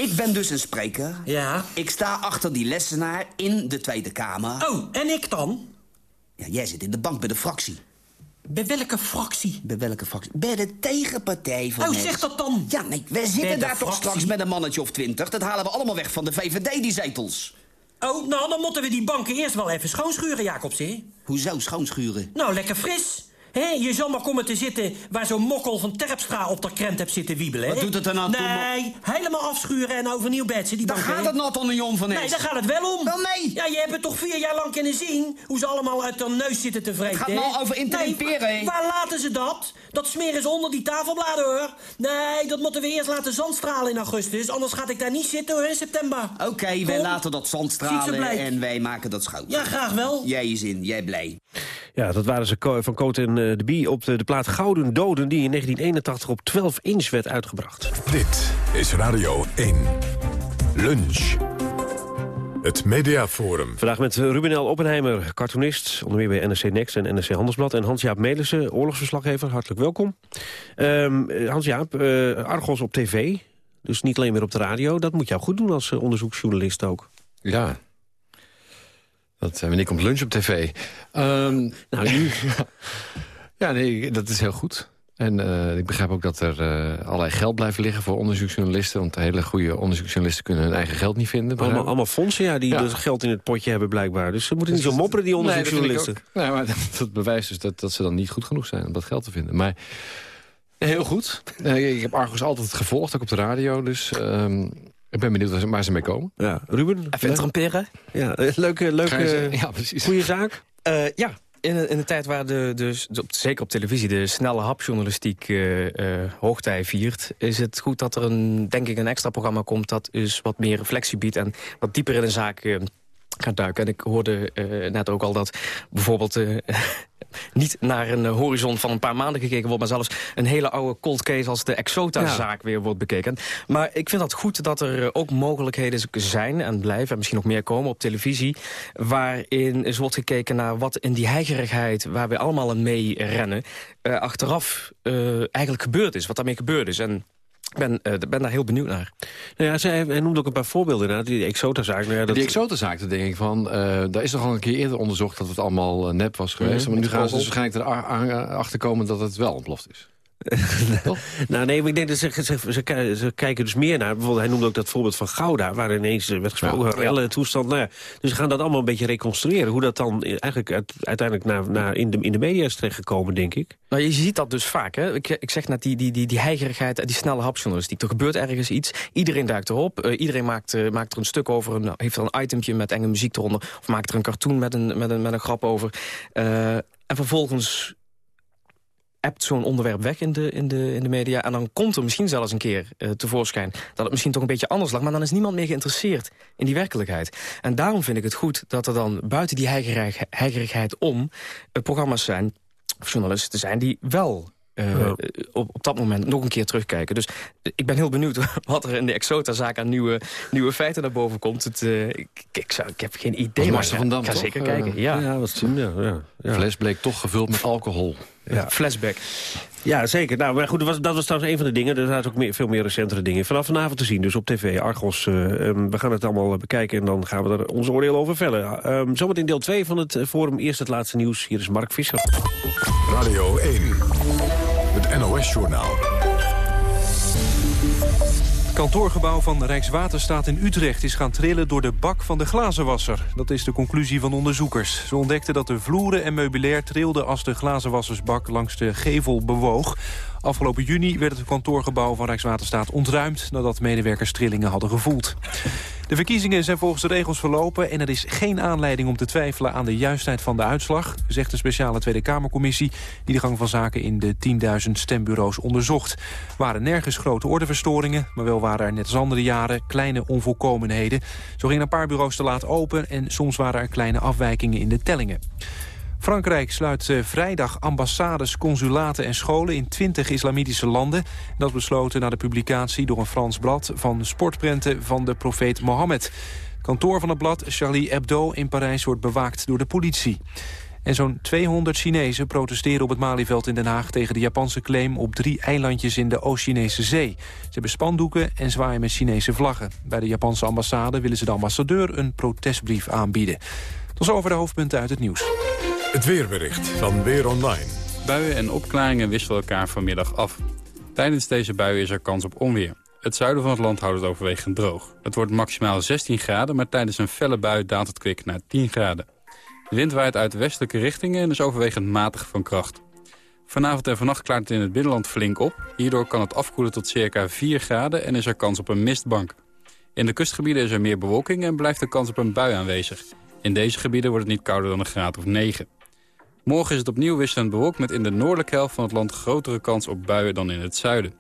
Ik ben dus een spreker. Ja. Ik sta achter die lessenaar in de Tweede Kamer. Oh, en ik dan? Ja, jij zit in de bank bij de fractie. Bij welke fractie? Bij welke fractie? Bij de tegenpartij van Oh, Hess. zeg dat dan. Ja, nee, wij zitten daar toch straks met een mannetje of twintig. Dat halen we allemaal weg van de VVD, die zetels. Oh, nou, dan moeten we die banken eerst wel even schoonschuren, Jacobs, hè? Hoezo schoonschuren? Nou, lekker fris. Hé, je zal maar komen te zitten waar zo'n mokkel van Terpstra op de krent hebt zitten wiebelen? Wat doet het er nou toe, Nee, helemaal afschuren en overnieuw bedsen, die Daar banken, gaat het nou toch om van Nee, daar gaat het wel om. Wel nee. Ja, je hebt het toch vier jaar lang kunnen zien... hoe ze allemaal uit hun neus zitten te vreten, Het gaat nou over interimperen, Nee, waar laten ze dat? Dat smeren ze onder die tafelbladen, hoor. Nee, dat moeten we eerst laten zandstralen in augustus... anders ga ik daar niet zitten, hoor, in september. Oké, wij laten dat zand Ziet ze stralen blij. en wij maken dat schoon. Ja, graag wel. Jij is in, jij blij. Ja, dat waren ze van Coat en de Bie op de, de plaat Gouden Doden... die in 1981 op 12 inch werd uitgebracht. Dit is Radio 1. Lunch. Het Mediaforum. Vandaag met eh, Ruben L. Oppenheimer, cartoonist, onder meer bij NRC Next en NRC Handelsblad. En Hans-Jaap Melissen, oorlogsverslaggever, hartelijk welkom. Ehm, eh, Hans-Jaap, eh, Argos op tv, dus niet alleen meer op de radio. Dat moet jou goed doen als eh, onderzoeksjournalist ook. Ja. Dat, eh, wanneer komt lunch op tv? Ehm, nou, nu. [laughs] ja, nee, dat is heel goed. En eh, ik begrijp ook dat er eh, allerlei geld blijft liggen voor onderzoeksjournalisten. Want hele goede onderzoeksjournalisten kunnen hun eigen geld niet vinden. Allemaal, allemaal fondsen ja, die Ja. dus geld in het potje hebben blijkbaar. Dus ze moeten niet zo mopperen, die onderzoeksjournalisten. Nee, maar dat, [laughs] dat bewijst dus dat, dat ze dan niet goed genoeg zijn om dat geld te vinden. Maar heel goed. Eh, ik heb Argos altijd gevolgd, ook op de radio. Dus ehm, ik ben benieuwd waar ze, mee komen. Ja, Ruben? Even interromperen. Ja, leuke, leuke? Ja, precies. goede zaak. Eh, ja, in een, in tijd waar de, de, de- op- zeker op televisie de snelle hapjournalistiek eh eh, hoogtij viert... is het goed dat er een, denk ik, een extra programma komt... dat dus wat meer reflectie biedt en wat dieper in een zaak eh, gaat duiken. En ik hoorde eh, net ook al dat bijvoorbeeld... eh, [laughs] niet naar een eh, horizon van een paar maanden gekeken wordt... maar zelfs een hele oude cold case als de Exota-zaak weer wordt bekeken. Maar ik vind dat goed dat er ook mogelijkheden zijn en blijven... en misschien nog meer komen op televisie... waarin eens wordt gekeken naar wat in die heigerigheid... waar we allemaal mee rennen... achteraf eigenlijk gebeurd is, wat daarmee gebeurd is. En ik ben, eh, ben daar heel benieuwd naar. Nou ja, zij, hij noemde ook een paar voorbeelden. inderdaad. Die Exota-zaak. Nou ja, dat... Die Exota-zaak, daar denk ik van... eh, daar is toch al een keer eerder onderzocht dat het allemaal eh, nep was geweest. Mhm, maar nu gaan ze dus waarschijnlijk erachter komen dat het wel ontploft is. [laughs] nou nee, maar ik denk dat ze, ze, ze, ze, kijken dus meer naar... Bijvoorbeeld, hij noemde ook dat voorbeeld van Gouda... waar ineens eh, werd gesproken, ja. toestand. Nou ja, dus ze gaan dat allemaal een beetje reconstrueren. Hoe dat dan eigenlijk uiteindelijk naar, naar in, de, in de media is terechtgekomen, denk ik. Nou, je ziet dat dus vaak. Hè? Ik, ik zeg net die, die, die, die heigerigheid, die snelle hapjournalistiek. Er gebeurt ergens iets, iedereen duikt erop. Uh, iedereen maakt, uh, maakt er een stuk over, een, heeft er een itempje met enge muziek eronder... of maakt er een cartoon met een, met een, met een grap over. Uh, en vervolgens appt zo'n onderwerp weg in de, in, de, in de media... en dan komt er misschien zelfs een keer uh, tevoorschijn... dat het misschien toch een beetje anders lag... maar dan is niemand meer geïnteresseerd in die werkelijkheid. En daarom vind ik het goed dat er dan buiten die heigerig, heigerigheid om... Uh, programma's zijn, of journalisten zijn... die wel uh, ja. op, op dat moment nog een keer terugkijken. Dus ik ben heel benieuwd [laughs] wat er in de Exota-zaak aan nieuwe, nieuwe feiten naar boven komt. Het, uh, ik, ik, zou, ik heb geen idee, maar van Dam, ik ga toch? zeker kijken. Ja, ja wat zien ja, ja, ja. Fles bleek toch gevuld met alcohol. Ja. Flashback. Ja, zeker. Nou, maar goed, dat was, dat was trouwens een van de dingen. Er zijn ook meer, veel meer recentere dingen. Vanaf vanavond te zien, dus op tv, Argos. Uh, um, we gaan het allemaal bekijken en dan gaan we er ons oordeel over vellen. Um, zometeen deel 2 van het forum. Eerst het laatste nieuws. Hier is Mark Visser. Radio 1. NOS-journaal. Het kantoorgebouw van Rijkswaterstaat in Utrecht is gaan trillen door de bak van de glazenwasser. Dat is de conclusie van onderzoekers. Ze ontdekten dat de vloeren en meubilair trilden als de glazenwassersbak langs de gevel bewoog. Afgelopen juni werd het kantoorgebouw van Rijkswaterstaat ontruimd... nadat medewerkers trillingen hadden gevoeld. De verkiezingen zijn volgens de regels verlopen... en er is geen aanleiding om te twijfelen aan de juistheid van de uitslag... zegt een speciale Tweede Kamercommissie... die de gang van zaken in de 10.000 stembureaus onderzocht. Er waren nergens grote ordeverstoringen... maar wel waren er net als andere jaren kleine onvolkomenheden. Zo gingen een paar bureaus te laat open... en soms waren er kleine afwijkingen in de tellingen. Frankrijk sluit uh, vrijdag ambassades, consulaten en scholen in 20 islamitische landen. Dat besloten na de publicatie door een Frans blad van sportprenten van de profeet Mohammed. Kantoor van het blad, Charlie Hebdo in Parijs, wordt bewaakt door de politie. En zo'n 200 Chinezen protesteren op het Malieveld in Den Haag... tegen de Japanse claim op drie eilandjes in de Oost-Chinese zee. Ze hebben spandoeken en zwaaien met Chinese vlaggen. Bij de Japanse ambassade willen ze de ambassadeur een protestbrief aanbieden. Tot zover de hoofdpunten uit het nieuws. Het weerbericht van Weer Online. Buien en opklaringen wisselen elkaar vanmiddag af. Tijdens deze buien is er kans op onweer. Het zuiden van het land houdt het overwegend droog. Het wordt maximaal 16 graden, maar tijdens een felle bui daalt het kwik naar 10 graden. De wind waait uit westelijke richtingen en is overwegend matig van kracht. Vanavond en vannacht klaart het in het binnenland flink op. Hierdoor kan het afkoelen tot circa 4 graden en is er kans op een mistbank. In de kustgebieden is er meer bewolking en blijft de kans op een bui aanwezig. In deze gebieden wordt het niet kouder dan een graad of 9. Morgen is het opnieuw wisselend bewolkt met in de noordelijke helft van het land grotere kans op buien dan in het zuiden.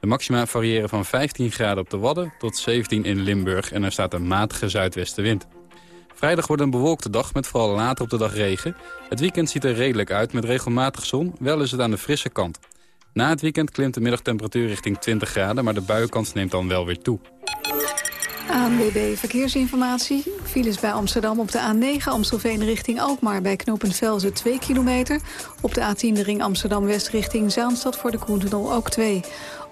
De maxima variëren van 15 graden op de Wadden tot 17 in Limburg en er staat een matige zuidwestenwind. Vrijdag wordt een bewolkte dag met vooral later op de dag regen. Het weekend ziet er redelijk uit met regelmatig zon, wel is het aan de frisse kant. Na het weekend klimt de middagtemperatuur richting 20 graden, maar de buienkans neemt dan wel weer toe. ANWB Verkeersinformatie. Files bij Amsterdam op de A9 Amstelveen richting Alkmaar... bij knooppunt Velzen 2 kilometer. Op de A10 de ring Amsterdam-West richting Zaanstad voor de Koentunnel ook 2.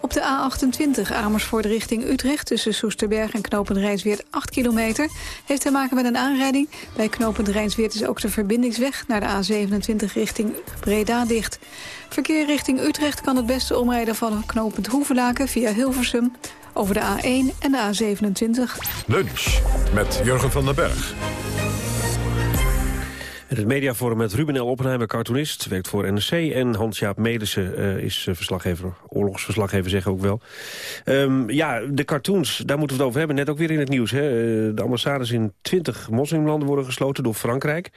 Op de A28 Amersfoort richting Utrecht... tussen Soesterberg en knooppunt Rijnsweert 8 kilometer... heeft te maken met een aanrijding. Bij knooppunt Rijnsweert is ook de verbindingsweg... naar de A27 richting Breda dicht. Verkeer richting Utrecht kan het beste omrijden van knooppunt Hoevelaken via Hilversum over de A1 en de A27. Lunch met Jurgen van den Berg. Het mediaforum met Ruben L. Oppenheimer, cartoonist, werkt voor NRC. En Hans-Jaap Melissen uh, is verslaggever, oorlogsverslaggever zeggen ook wel. Um, ja, de cartoons, daar moeten we het over hebben. Net ook weer in het nieuws. Hè. De ambassades in 20 moslimlanden worden gesloten door Frankrijk.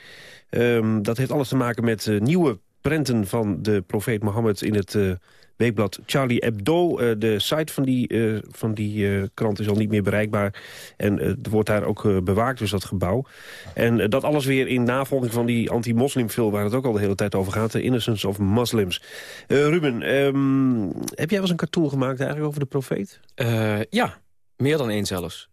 Um, dat heeft alles te maken met uh, nieuwe prenten van de profeet Mohammed in het... Uh, weekblad Charlie Hebdo. Uh, de site van die, uh, van die krant is al niet meer bereikbaar. En het wordt daar ook bewaakt, dus dat gebouw. En dat alles weer in navolging van die anti-moslimfilm... waar het ook al de hele tijd over gaat, The Innocence of Muslims. Ruben, um, heb jij wel eens een cartoon gemaakt eigenlijk over de profeet? ja, meer dan één zelfs.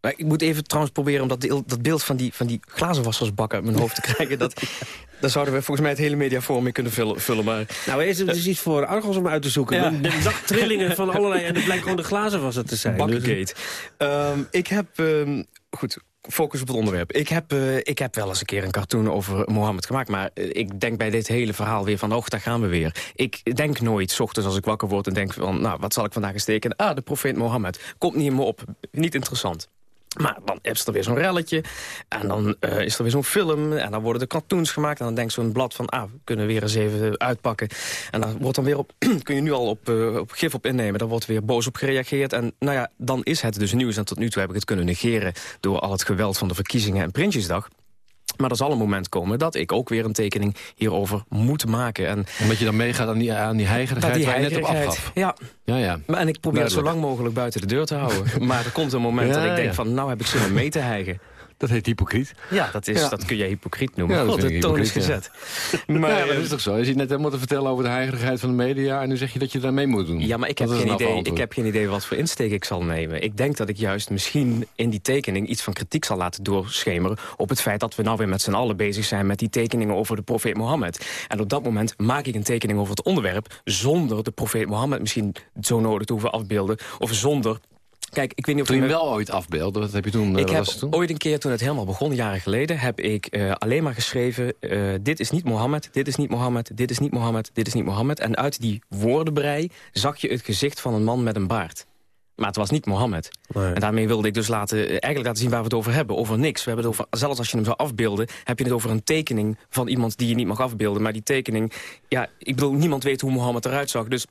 Maar ik moet even trouwens proberen om dat, dat beeld van die, van die glazenwassersbak uit mijn hoofd te krijgen. Dat, [laughs] daar zouden we volgens mij het hele mediaforum mee kunnen vullen. vullen maar... Nou, is het is iets voor Argos om uit te zoeken. Ja. De dagtrillingen van allerlei... en het blijkt gewoon de glazenwasser te zijn. Bakgate. Dus. Um, ik heb... Um, goed, focus op het onderwerp. Ik heb, uh, ik heb wel eens een keer een cartoon over Mohammed gemaakt... maar uh, ik denk bij dit hele verhaal weer van... oh, daar gaan we weer. Ik denk nooit, s ochtends als ik wakker word en denk van... nou, wat zal ik vandaag eens steken? Ah, de profeet Mohammed. Komt niet in me op. Niet interessant. Maar dan is er weer zo'n relletje. En dan uh, is er weer zo'n film. En dan worden de cartoons gemaakt. En dan denkt zo'n blad van, ah, we kunnen weer eens even uitpakken. En dan wordt dan weer op, [clears throat] kun je nu al op, uh, op gif op innemen. Dan wordt weer boos op gereageerd. En nou ja, dan is het dus nieuws. En tot nu toe heb ik het kunnen negeren... door al het geweld van de verkiezingen en Prinsjesdag. Maar er zal een moment komen dat ik ook weer een tekening hierover moet maken. En Omdat je dan meegaat aan die, aan die heigerigheid die waar je net op afgaf. Ja. Ja, ja. En ik probeer het zo lang mogelijk buiten de deur te houden. maar er komt een moment Ja, dat ik denk ja. van... nou heb ik zin om mee te hijgen. Dat heet hypocriet. Ja, dat, is, Ja. dat kun je hypocriet noemen. Ja, dat God, de toon is gezet. Maar, [laughs] Maar, ja, maar dat eh, is toch zo? Je zit net helemaal te vertellen over de heigerigheid van de media... en nu zeg je dat je daar mee moet doen. Ja, maar ik heb, geen idee, ik heb geen idee wat voor insteek ik zal nemen. Ik denk dat ik juist misschien in die tekening iets van kritiek zal laten doorschemeren... op het feit dat we nou weer met z'n allen bezig zijn met die tekeningen over de profeet Mohammed. En op dat moment maak ik een tekening over het onderwerp... zonder de profeet Mohammed misschien zo nodig te hoeven afbeelden... of zonder... Kijk, ik weet niet of Toen je hem wel ooit afbeelde, wat heb je toen? eh, ik wat heb was het toen? ooit een keer, toen het helemaal begon, jaren geleden... heb ik eh, alleen maar geschreven... eh, dit is niet Mohammed, dit is niet Mohammed, dit is niet Mohammed, dit is niet Mohammed. En uit die woordenbrei zag je het gezicht van een man met een baard. Maar het was niet Mohammed. En daarmee wilde ik dus laten, eigenlijk laten zien waar we het over hebben. Over niks. We hebben het over, zelfs als je hem zou afbeelden... heb je het over een tekening van iemand die je niet mag afbeelden. Maar die tekening... Ja, ik bedoel, niemand weet hoe Mohammed eruit zag. Dus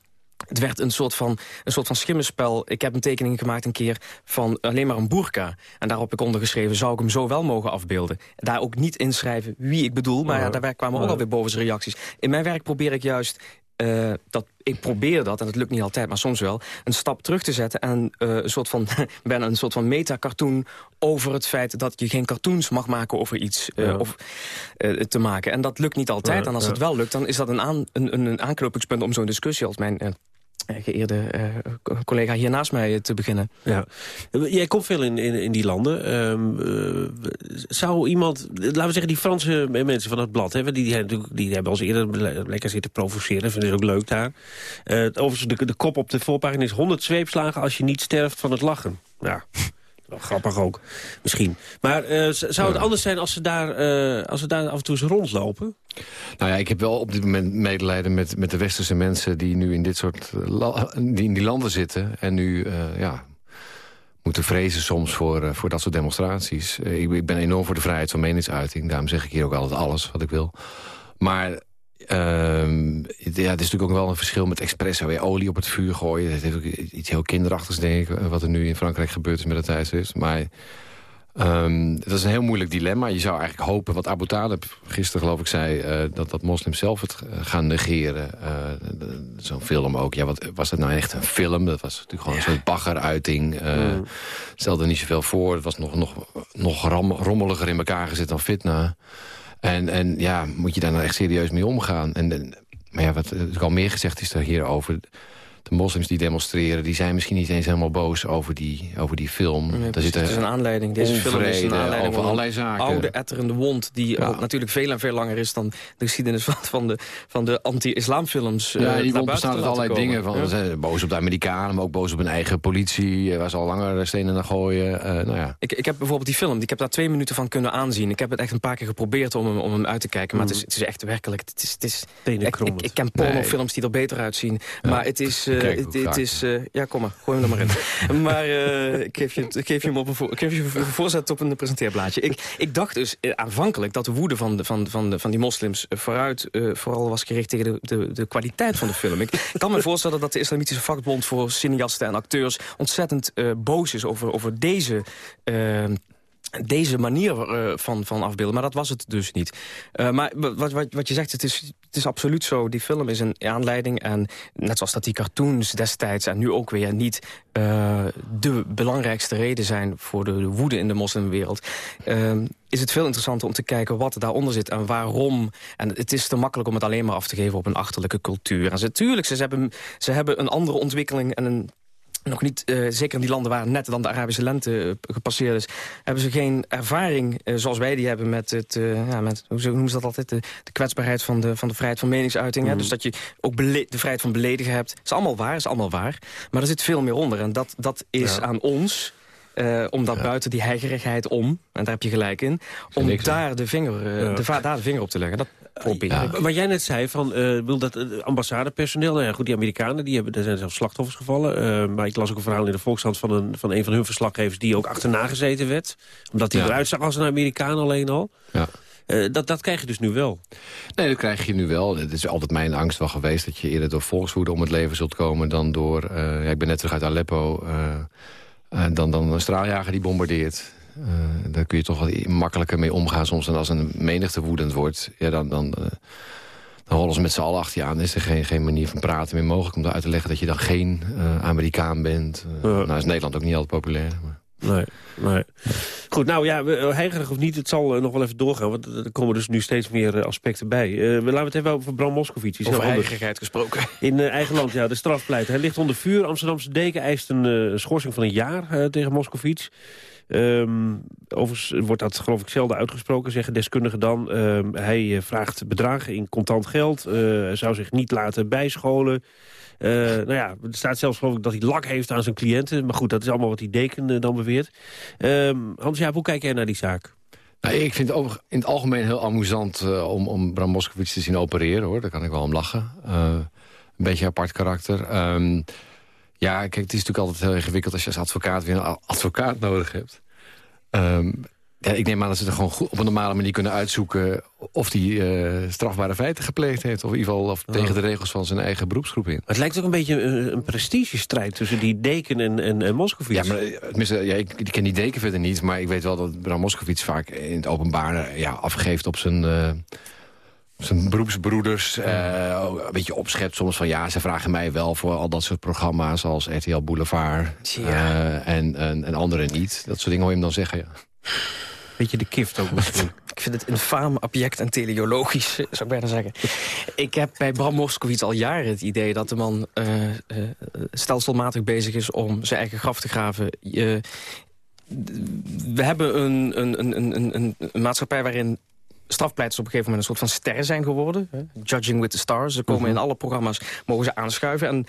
het werd een soort van, een soort van schimmenspel. Ik heb een tekening gemaakt een keer van alleen maar een boerka. En daarop heb ik ondergeschreven, zou ik hem zo wel mogen afbeelden? Daar ook niet inschrijven wie ik bedoel. Maar ja, daar kwamen ook Ja. alweer bovenste reacties. In mijn werk probeer ik juist... eh, dat, ik probeer dat, en dat lukt niet altijd, maar soms wel... een stap terug te zetten en eh, een soort van, [laughs] ben een soort van meta-cartoon... over het feit dat je geen cartoons mag maken over iets eh, Ja. of, te maken. En dat lukt niet altijd. Ja, en als ja. het wel lukt, dan is dat een, aan, een, een, een aanknopingspunt... om zo'n discussie als mijn... eh, geëerde eh, co- collega hier naast mij eh, te beginnen. Ja. Jij komt veel in, in, in die landen. Ehm, eh, zou iemand, laten we zeggen die Franse mensen van het blad... Hè, die, die, hebben eens eerder le- lekker zitten provoceren. Vinden ze ook leuk daar. Overigens, de, de kop op de voorpagina is 100 zweepslagen... als je niet sterft van het lachen. Ja, wel grappig ook, misschien. Maar z- zou het anders zijn als ze, daar, eh, als ze daar af en toe eens rondlopen? Nou ja, ik heb wel op dit moment medelijden met, met de westerse mensen... die nu in dit soort eh, die in die landen zitten... en nu ja, moeten vrezen soms voor, voor dat soort demonstraties. Ik, ik ben enorm voor de vrijheid van meningsuiting. Daarom zeg ik hier ook altijd alles wat ik wil. Maar het- ja, het is natuurlijk ook wel een verschil met expresso. Weer olie op het vuur gooien. Dat heeft ook iets heel kinderachtigs, denk ik... wat er nu in Frankrijk gebeurd is met het tijdschrift. Maar... Ehm, dat is een heel moeilijk dilemma. Je zou eigenlijk hopen, wat Abu Talib gisteren geloof ik zei... eh, dat, dat moslims zelf het gaan negeren. Eh, Zo'n film ook. Ja, wat, was dat nou echt een film? Dat was natuurlijk gewoon een soort baggeruiting. Mm. Stelde niet zoveel voor. Het was nog, nog, nog rommeliger in elkaar gezet dan fitna. En, en ja, moet je daar nou echt serieus mee omgaan? En, maar ja, wat er al meer gezegd is er hierover... De moslims die demonstreren, die zijn misschien niet eens helemaal boos over die, over die film. Nee, Daar zit het is een aanleiding. Deze film is een aanleiding over allerlei een zaken. oude etterende wond... die Ja. ook natuurlijk veel en veel langer is dan de geschiedenis van, van de, van de anti-islamfilms. eh, Ja, die wond bestaat uit allerlei dingen. Van, Ja. Ze zijn boos op de Amerikanen, maar ook boos op hun eigen politie... eh, waar ze al langer stenen naar gooien. Eh, nou ja. Ik, ik heb bijvoorbeeld die film, ik heb daar twee minuten van kunnen aanzien. Ik heb het echt een paar keer geprobeerd om hem, om hem uit te kijken. Maar het, is, het is echt werkelijk... Het is, het is, ik, ik, ik ken pornofilms die er beter uitzien. Maar het is... eh, kijk het, is eh, ja, kom maar, gooi hem er maar in. [laughs] maar eh, ik, geef je, ik geef je hem op een, voor, ik geef je een voorzet op een presenteerblaadje. Ik, ik dacht dus aanvankelijk dat de woede van, de, van, van, de, van die moslims... vooruit vooral was gericht tegen de, de, de kwaliteit van de film. Ik kan me [laughs] voorstellen dat de Islamitische vakbond... voor cineasten en acteurs ontzettend boos is over, over deze... eh, deze manier van, van afbeelden. Maar dat was het dus niet. Maar wat, wat, wat je zegt, het is, het is absoluut zo. Die film is een aanleiding. En net zoals dat die cartoons destijds en nu ook weer niet... eh, de belangrijkste reden zijn voor de, de woede in de moslimwereld... eh, is het veel interessanter om te kijken wat er daaronder zit en waarom. En het is te makkelijk om het alleen maar af te geven op een achterlijke cultuur. En ze, tuurlijk, ze hebben, ze hebben een andere ontwikkeling en een nog niet, eh, zeker in die landen waar net dan de Arabische lente eh, gepasseerd is... hebben ze geen ervaring eh, zoals wij die hebben met, het, ja, met hoe noemen ze dat altijd... de, de kwetsbaarheid van de, van de vrijheid van meningsuiting. hè? Mhm. Dus dat je ook de vrijheid van beledigen hebt. Is allemaal waar, is allemaal waar. Maar er zit veel meer onder. En dat, dat is Ja. aan ons... om dat buiten die heigerigheid om, en daar heb je gelijk in... om daar de, vinger, de, daar de vinger op te leggen. Dat probeer ik. Wat jij net zei, van, eh, wil dat eh, ambassadepersoneel... Nou ja, goed, die Amerikanen, die hebben, er zijn zelfs slachtoffers gevallen. eh, maar ik las ook een verhaal in de Volkskrant van een, van een van hun verslaggevers... die ook achterna gezeten werd. Omdat hij Ja. eruit zag als een Amerikaan alleen al. Ja. Eh, dat, dat krijg je dus nu wel. Nee, dat krijg je nu wel. Het is altijd mijn angst wel geweest... dat je eerder door volkswoede om het leven zult komen... dan door... eh, ja, ik ben net terug uit Aleppo... eh, eh, dan, dan een straaljager die bombardeert. Eh, daar kun je toch wat makkelijker mee omgaan soms. En als een menigte woedend wordt... Ja, dan, dan, eh, dan rollen ze met z'n allen achter je aan. Is er geen, geen manier van praten meer mogelijk... om uit te leggen dat je dan geen eh, Amerikaan bent. Eh, Nou is Nederland ook niet altijd populair. Maar... Nee, nee. Goed, nou ja, heigerig of niet, het zal nog wel even doorgaan. Want er komen dus nu steeds meer aspecten bij. Eh, we laten we het even over Bram is Over heel anders. heigerigheid gesproken. [laughs] In eigen land, ja, de strafpleit. Hij ligt onder vuur. Amsterdamse deken eist een eh, schorsing van een jaar eh, tegen Moskowitz. Ehm, overigens wordt dat geloof ik zelden uitgesproken, zeggen deskundigen dan. Ehm, hij eh, vraagt bedragen in contant geld. Hij zou zich niet laten bijscholen. Eh, nou ja, er staat zelfs geloof ik dat hij lak heeft aan zijn cliënten. Maar goed, dat is allemaal wat die deken dan beweert. Ehm Hans, ja, hoe kijk jij naar die zaak? Nou, ik vind het over, in het algemeen heel amusant om, om Bram Moskowitz te zien opereren. hoor. Daar kan ik wel om lachen. Een beetje apart karakter. Ja, kijk, het is natuurlijk altijd heel ingewikkeld... als je als advocaat weer een advocaat nodig hebt. Ehm, ja, ik neem aan dat ze er gewoon goed op een normale manier kunnen uitzoeken... of hij strafbare feiten gepleegd heeft. Of in ieder geval of tegen de regels van zijn eigen beroepsgroep in. Het lijkt ook een beetje een, een prestigestrijd tussen die deken en, en, en Moskowitz. Ja, maar eh, tenminste, ja, ik, ik ken die deken verder niet... maar ik weet wel dat Bram Moskowitz vaak in het openbaar eh, ja, afgeeft op zijn... eh, zijn beroepsbroeders eh, ook een beetje opschept soms van... ja, ze vragen mij wel voor al dat soort programma's... als RTL Boulevard eh, en, en, en anderen niet. Dat soort dingen hoor je hem dan zeggen, ja. Beetje de kift ook misschien. [laughs] Ik vind het infaam, abject en teleologisch, eh, zou ik bijna zeggen. Ik heb bij Bram Moskowitz al jaren het idee dat de man eh, eh, stelselmatig bezig is om zijn eigen graf te graven. We hebben een, een, een, een, een, een maatschappij waarin strafpleiters op een gegeven moment een soort van sterren zijn geworden. Hè? Judging with the stars. Ze komen Mhm. in alle programma's, mogen ze aanschuiven. En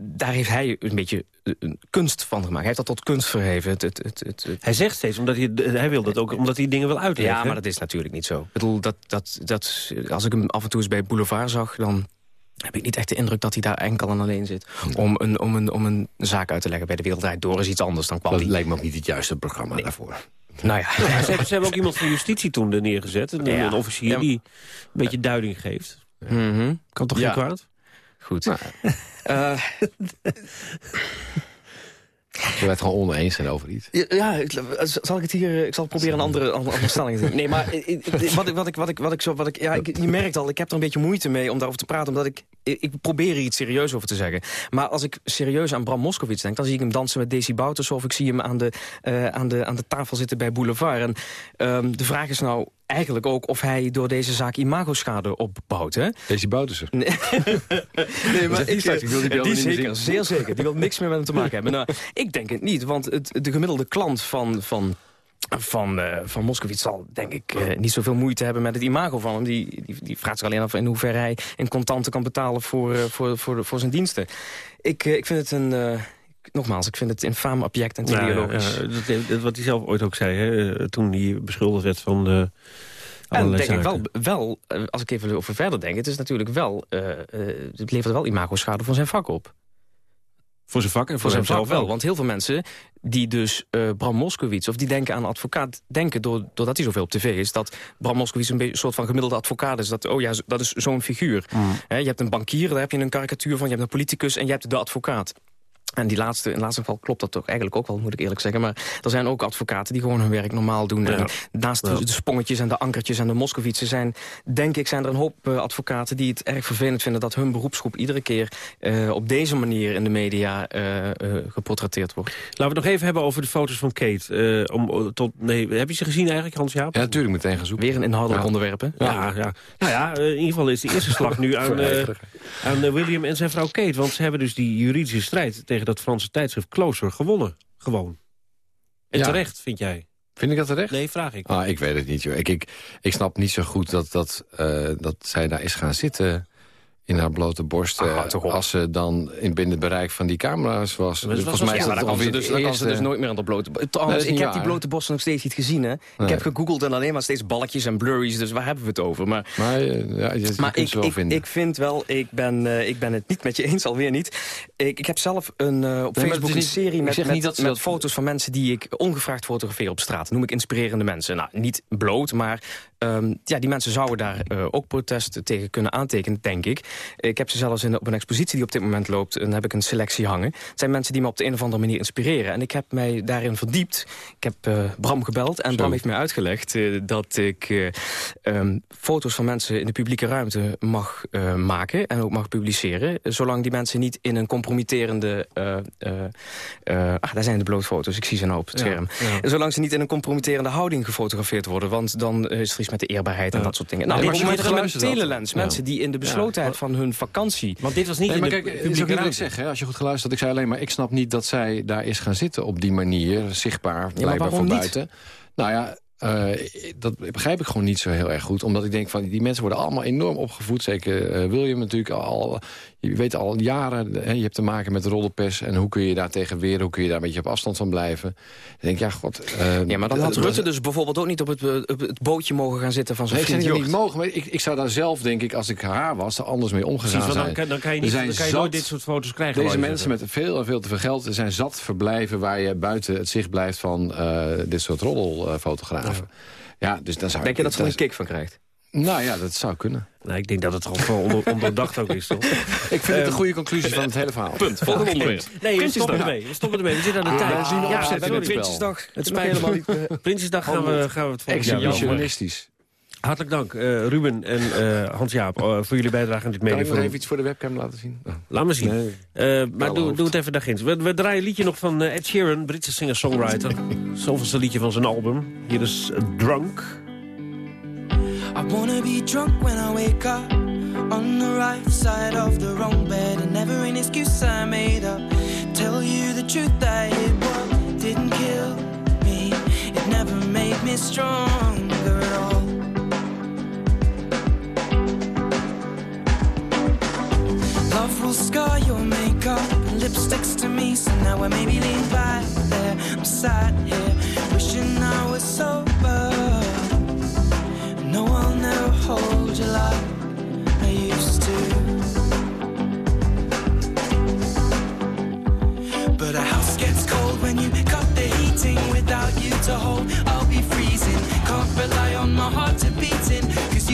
daar heeft hij een beetje een kunst van gemaakt. Hij heeft dat tot kunst verheven. Het, het, het, het, het- Hij zegt steeds, omdat hij, hij wil dat ook, omdat hij dingen wil uitleggen. ja, maar dat is natuurlijk niet zo. Ik bedoel, dat, dat, dat, als ik hem af en toe eens bij Boulevard zag... dan heb ik niet echt de indruk dat hij daar enkel en alleen zit... om een, om een, om een zaak uit te leggen. Bij De Wereld Draait Door is iets anders. Dan kwam Dat die... lijkt me ook niet het juiste programma daarvoor. Nou ja. Ja, ze, hebben, ze hebben ook iemand van justitie toen er neergezet. Een, Ja. een officier Ja. die een beetje duiding geeft. Mhm. Kan toch Ja. geen kwaad? Goed. Eh, [laughs] [laughs] [laughs] Je werd gewoon oneens zijn over iets. Ja, ik- zal ik het hier... Ik zal proberen een andere, andere, stelling te doen. Nee, maar ik- wat ik, wat ik, wat ik, wat ik zo... Wat ik, ja, je merkt al, ik heb er een beetje moeite mee om daarover te praten. Omdat ik... Ik probeer er iets serieus over te zeggen. Maar als ik serieus aan Bram Moskowitz denk... dan zie ik hem dansen met Desi Bouters... of ik zie hem aan de, eh, aan de, aan de tafel zitten bij Boulevard. En ehm, de vraag is nou eigenlijk ook of hij door deze zaak imagoschade opbouwt. Hè? Desi Boutersen. Nee, [laughs] nee maar die ik, straks, ik wil die die, niet meer zeker, zien. zeer zeker. Die wil niks meer met hem te maken hebben. Nou, ik denk het niet, want het, de gemiddelde klant van... van van, eh van Moskowitz zal, denk ik, eh, niet zoveel moeite hebben met het imago van hem. Die, die, die vraagt zich alleen af in hoeverre hij in contanten kan betalen voor, eh, voor, voor, voor zijn diensten. Ik, eh, ik vind het een... nogmaals, ik vind het infaam object en Nou, ja, teleologisch. ja, dat, wat hij zelf ooit ook zei, hè, eh, toen hij beschuldigd werd van eh En denk ik wel, wel eh, als ik even over verder denk... het is natuurlijk wel, eh, het levert wel imago-schade voor zijn vak op. Voor zijn vak en voor, Voor zijn vak wel. Want heel veel mensen die dus Bram Moskowitz... of die denken aan advocaat, denken door, doordat hij zoveel op tv is... dat Bram Moskowitz een een soort van gemiddelde advocaat is. Dat, oh ja, dat is zo'n figuur. Hè, je hebt een bankier, daar heb je een karikatuur van. Je hebt een politicus en je hebt de advocaat. En die laatste, in het laatste geval klopt dat toch eigenlijk ook wel, moet ik eerlijk zeggen. Maar er zijn ook advocaten die gewoon hun werk normaal doen. En naast de, de spongetjes en de ankertjes en de Moskowitzen zijn, denk ik, zijn er een hoop eh, advocaten die het erg vervelend vinden dat hun beroepsgroep iedere keer eh, op deze manier in de media eh, eh, geportretteerd wordt. Laten we het nog even hebben over de foto's van Kate. Eh, om, tot, nee, heb je ze gezien eigenlijk, Hans-Jaap? Ja, natuurlijk meteen gaan zoeken. Weer een inhoudelijk Ja. onderwerp, hè? Ja, ja. Nou ja, in ieder geval is de eerste slag nu aan, [laughs] eh, aan William en zijn vrouw Kate. Want ze hebben dus die juridische strijd tegen dat Franse tijdschrift Closer gewonnen. Gewoon. En Ja. terecht, vind jij? Vind ik dat terecht? Nee, vraag ik. Ah, ik weet het niet, joh. Ik, ik, ik snap niet zo goed dat, dat, eh, dat zij daar is gaan zitten in haar blote borst. Ah, eh, als ze dan in binnen het bereik van die camera's was. Dus volgens mij is ja, dat dan kan, ze dus, ze dus nooit meer aan de blote borst. Nee, Trouwens, dat is ik heb die blote borst nog steeds niet gezien. Hè? Ik heb gegoogeld en alleen maar steeds balletjes en blurries. Dus waar hebben we het over? Maar, Maar, eh, ja, je, maar ik, ik, vind wel, ik ben, eh, ik ben het niet met je eens, alweer niet. Ik, ik heb zelf een, op Facebook is een niet- serie met, met, dat met dat- foto's van mensen die ik ongevraagd fotografeer op straat. Noem ik inspirerende mensen. Nou, niet bloot, maar ehm, ja, die mensen zouden daar ook protest tegen kunnen aantekenen, denk ik. Ik heb ze zelfs in, op een expositie die op dit moment loopt, en heb ik een selectie hangen. Het zijn mensen die me op de een of andere manier inspireren. En ik heb mij daarin verdiept. Ik heb eh, Bram gebeld en Bram heeft mij uitgelegd eh, dat ik eh, ehm, foto's van mensen in de publieke ruimte mag maken en ook mag publiceren. Zolang die mensen niet in een compromitterende... ah, daar zijn de blootfoto's, ik zie ze nou op het Ja, scherm. ja. Zolang ze niet in een compromitterende houding gefotografeerd worden. Want dan is er iets met de eerbaarheid en dat soort dingen. Nou, maar met moet je een telelens. Mensen die in de beslotenheid van hun vakantie... Want dit was niet Nee, in maar de kijk, het is publieke ook niet wat ik ruimte. zeg, hè, als je goed geluisterd had. Ik zei alleen maar, ik snap niet dat zij daar is gaan zitten op die manier. Zichtbaar, blijkbaar voor niet? buiten. Nou ja, eh, dat begrijp ik gewoon niet zo heel erg goed. Omdat ik denk van, die mensen worden allemaal enorm opgevoed. Zeker eh, William natuurlijk al... Je weet al jaren, hè, je hebt te maken met de roddelpers... en hoe kun je daar tegen weren, hoe kun je daar een beetje op afstand van blijven. Dan denk ik, ja, god... eh, Ja, maar dan had dat- Rutte dus bijvoorbeeld ook niet op het, op het bootje mogen gaan zitten van zijn Nee, ik vriend Jort. niet mogen, maar ik, ik zou daar zelf, denk ik, als ik haar was... er anders mee omgegaan Precies, dan zijn. kan- dan kan je niet- zijn dan kan je nooit dit soort foto's krijgen, Deze mensen met veel en veel te veel geld... zijn zat verblijven waar je buiten het zicht blijft... van eh, dit soort roddelfotografen. Ja. dus dan zou Denk je dat ze er een kick van krijgt? Nou ja, dat zou kunnen. Nou, ik denk dat het gewoon onder, onderdacht ook is, toch? [laughs] Ik vind het een goede conclusie van het hele verhaal. Punt, volgende onderwerp. Nee, we stoppen ermee. We stoppen ermee. We zitten aan de Ah, tijd. we zien de Ja, opzet in sorry. het spel. Prinsjesdag. Het spijt helemaal niet, Prinsjesdag gaan we, gaan we het volgend jaar. Exhibitionistisch. Hartelijk dank, eh, Ruben en eh, Hans-Jaap, eh, voor jullie bijdrage aan dit Kan ik nog even iets voor de webcam laten zien? Oh. Laat me zien. Nee. Eh, maar doe, doe het even daarginds. We, we draaien een liedje nog van eh, Ed Sheeran, Britse singer-songwriter. [laughs] Zoveelste liedje van zijn album. Hier is Drunk. I wanna be drunk when I wake up on the right side of the wrong bed, and never an excuse I made up. Tell you the truth, that it what didn't kill me. It never made me stronger will scar your makeup and lipsticks to me. So now I maybe lean back there. I'm sat here wishing I was sober. No, I'll never hold you like I used to. But a house gets cold when you cut the heating without you to hold. I'll be freezing. Can't rely on my heart to beating.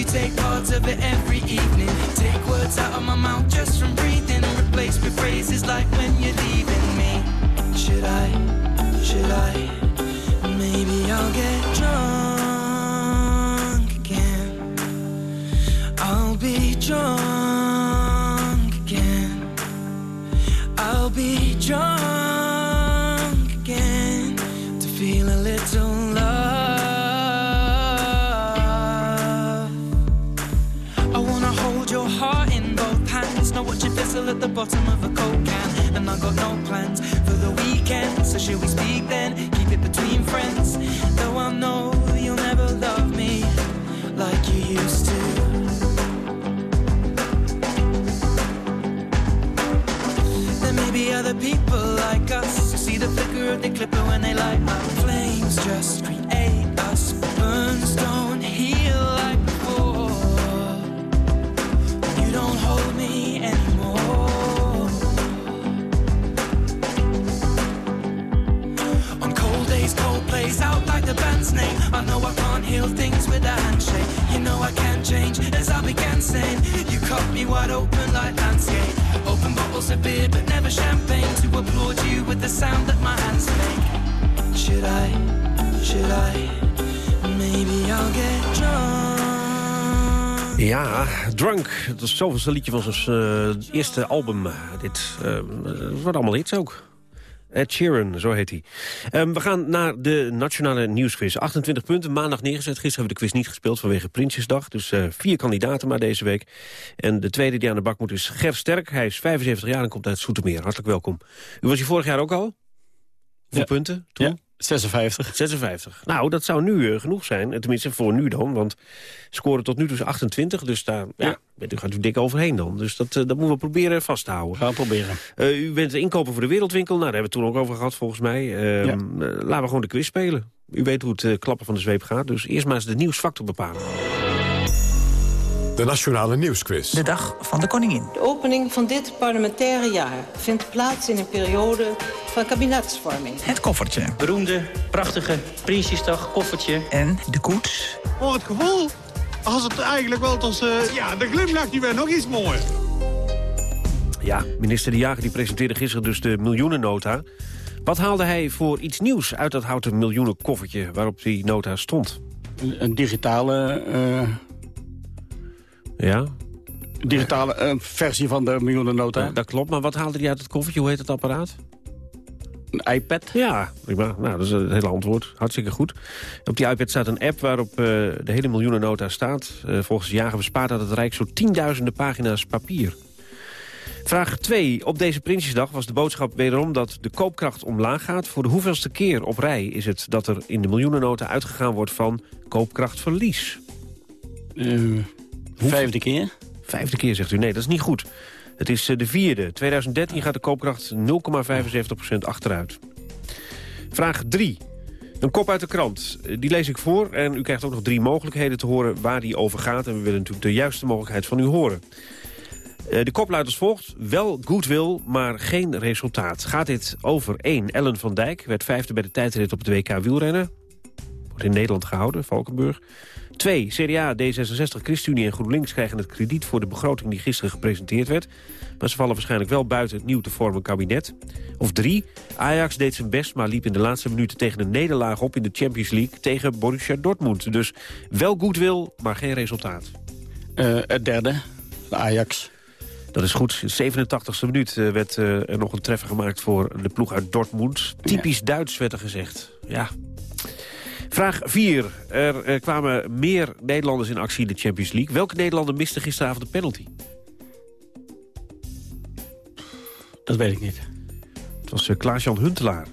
Take parts of it every evening. Take words out of my mouth just from breathing. And replace with phrases like when you're leaving me. Should I? Should I? Maybe I'll get drunk what at the bottom of a coke can. And I got no plans for the weekend. So should we speak then? Keep it between friends. Though I know you'll never love me like you used to. There may be other people like us who see the flicker of the clipper when they light up. Flames just create us, burns don't heal like before. You don't hold me anymore. Band's name. I know I can't heal things with a handshake. You know I can't change as I began saying. You cut me wide open like landscape. Open bottles of beer, but never champagne to applaud you with the sound that my hands make. Should I? Should I? Maybe I'll get drunk. Ja, Drunk. Dat is zoveelste liedje van zijn eh, eerste album. Dit eh, wordt allemaal hits ook. Ed Sheeran, zo heet hij. Ehm, we gaan naar de Nationale Nieuwsquiz. 28 punten, maandag neergezet. Gisteren hebben we de quiz niet gespeeld vanwege Prinsjesdag. Dus eh, vier kandidaten maar deze week. En de tweede die aan de bak moet is Ger Sterk. Hij is 75 jaar en komt uit Soetermeer. Hartelijk welkom. U was hier vorig jaar ook al? Hoeveel punten toen? 56. 56. Nou, dat zou nu eh, genoeg zijn. Eh, Tenminste, voor nu dan. Want scoren tot nu toe is 28. Dus daar ja. bent u gaat u dik overheen dan. Dus dat, eh, dat moeten we proberen vast te houden. Gaan we proberen. U bent inkopen voor de Wereldwinkel. Nou, daar hebben we het toen ook over gehad volgens mij. Ehm, eh, laten we gewoon de quiz spelen. U weet hoe het klappen van de zweep gaat. Dus eerst maar eens de nieuwsfactor bepalen. De Nationale Nieuwsquiz. De dag van de koningin. De opening van dit parlementaire jaar vindt plaats in een periode van kabinetsvorming. Het koffertje. Beroemde, prachtige Prinsjesdag koffertje. En de koets. Oh, het gevoel. Als het eigenlijk wel tot... eh, ja, de glimlach die werd nog iets mooier. Ja, minister De Jager die presenteerde gisteren dus de miljoenennota. Wat haalde hij voor iets nieuws uit dat houten miljoenenkoffertje... waarop die nota stond? Een, een digitale, eh, Ja, digitale eh, versie van de miljoenennota. Ja, dat klopt. Maar wat haalde hij uit het koffertje? Hoe heet het apparaat? Een iPad. Ja, prima. Nou, dat is het hele antwoord. Hartstikke goed. Op die iPad staat een app waarop eh, de hele miljoenennota staat. Eh, volgens de jager bespaart dat het Rijk zo tienduizenden pagina's papier. Vraag 2. Op deze Prinsjesdag was de boodschap wederom dat de koopkracht omlaag gaat. Voor de hoeveelste keer op rij is het dat er in de miljoenennota uitgegaan wordt van koopkrachtverlies? Vijfde keer. Vijfde keer zegt u. Nee, dat is niet goed. Het is eh, de vierde. 2013 gaat de koopkracht 0,75% achteruit. Vraag 3. Een kop uit de krant. Eh, Die lees ik voor en u krijgt ook nog drie mogelijkheden te horen waar die over gaat. En we willen natuurlijk de juiste mogelijkheid van u horen. Eh, De kop luidt als volgt. Wel goodwill, maar geen resultaat. Gaat dit over 1. Ellen van Dijk werd vijfde bij de tijdrit op het WK wielrennen. Wordt in Nederland gehouden, Valkenburg. 2. CDA, D66, ChristenUnie en GroenLinks krijgen het krediet voor de begroting die gisteren gepresenteerd werd. Maar ze vallen waarschijnlijk wel buiten het nieuw te vormen kabinet. Of 3. Ajax deed zijn best, maar liep in de laatste minuten tegen een nederlaag op in de Champions League tegen Borussia Dortmund. Dus wel goodwill, maar geen resultaat. Eh, het derde, de Ajax. Dat is goed. In de 87e minuut eh, werd eh, er nog een treffer gemaakt voor de ploeg uit Dortmund. Typisch Duits werd er gezegd. Ja. Vraag 4. Er eh, kwamen meer Nederlanders in actie in de Champions League. Welke Nederlander miste gisteravond de penalty? Dat weet ik niet. Het was uh, Klaas-Jan Huntelaar.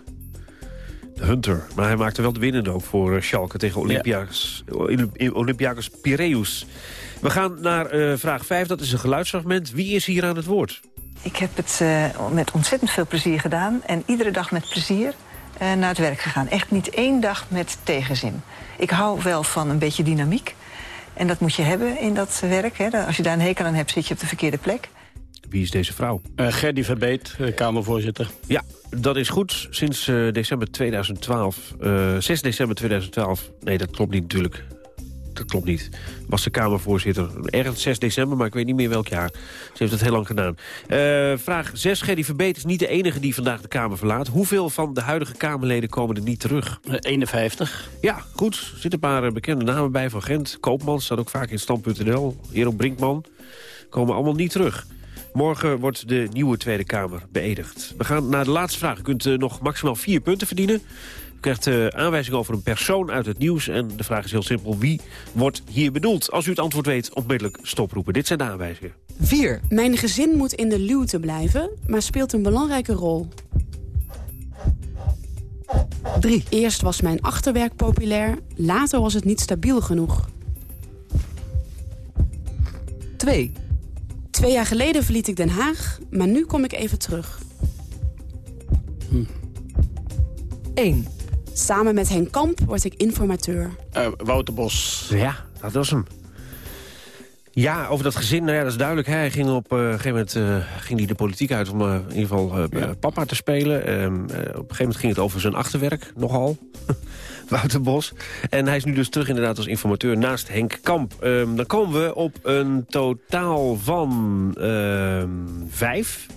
De Hunter. Maar hij maakte wel de winnende ook voor eh, Schalke tegen Olympiakos, ja. Olympiakos Piraeus. We gaan naar uh, vraag 5. Dat is een geluidsfragment. Wie is hier aan het woord? Ik heb het uh, met ontzettend veel plezier gedaan. En iedere dag met plezier naar het werk gegaan. Echt niet één dag met tegenzin. Ik hou wel van een beetje dynamiek. En dat moet je hebben in dat werk. Hè. Als je daar een hekel aan hebt, zit je op de verkeerde plek. Wie is deze vrouw? Uh, Gerdy Verbeet, uh, Kamervoorzitter. Ja, dat is goed. Sinds uh, december 2012, 6 december 2012... Nee, dat klopt niet natuurlijk. Dat klopt niet. Was de Kamervoorzitter. Ergens 6 december, maar ik weet niet meer welk jaar. Ze heeft het heel lang gedaan. vraag 6. Gerdy Verbeet is niet de enige die vandaag de Kamer verlaat. Hoeveel van de huidige Kamerleden komen er niet terug? 51. Ja, goed. Er zitten een paar bekende namen bij van Gent. Koopman staat ook vaak in stand.nl. Hero Brinkman. Komen allemaal niet terug. Morgen wordt de nieuwe Tweede Kamer beëdigd. We gaan naar de laatste vraag. U kunt uh, nog maximaal vier punten verdienen. U krijgt uh, aanwijzing over een persoon uit het nieuws. En de vraag is heel simpel. Wie wordt hier bedoeld? Als u het antwoord weet, onmiddellijk stoproepen. Dit zijn de aanwijzingen. 4. Mijn gezin moet in de luwte blijven, maar speelt een belangrijke rol. 3. Eerst was mijn achterwerk populair, later was het niet stabiel genoeg. 2. Twee jaar geleden verliet ik Den Haag, maar nu kom ik even terug. 1. Hm. Samen met Henk Kamp word ik informateur. Uh, Wouter Bos. Ja, dat was hem. Ja, over dat gezin, nou ja, dat is duidelijk. Hij ging op uh, een gegeven moment uh, ging hij de politiek uit om uh, in ieder geval ja. papa te spelen. op een gegeven moment ging het over zijn achterwerk, nogal. [laughs] Wouter Bos. En hij is nu dus terug inderdaad als informateur naast Henk Kamp. Um, dan komen we op een totaal van uh, vijf.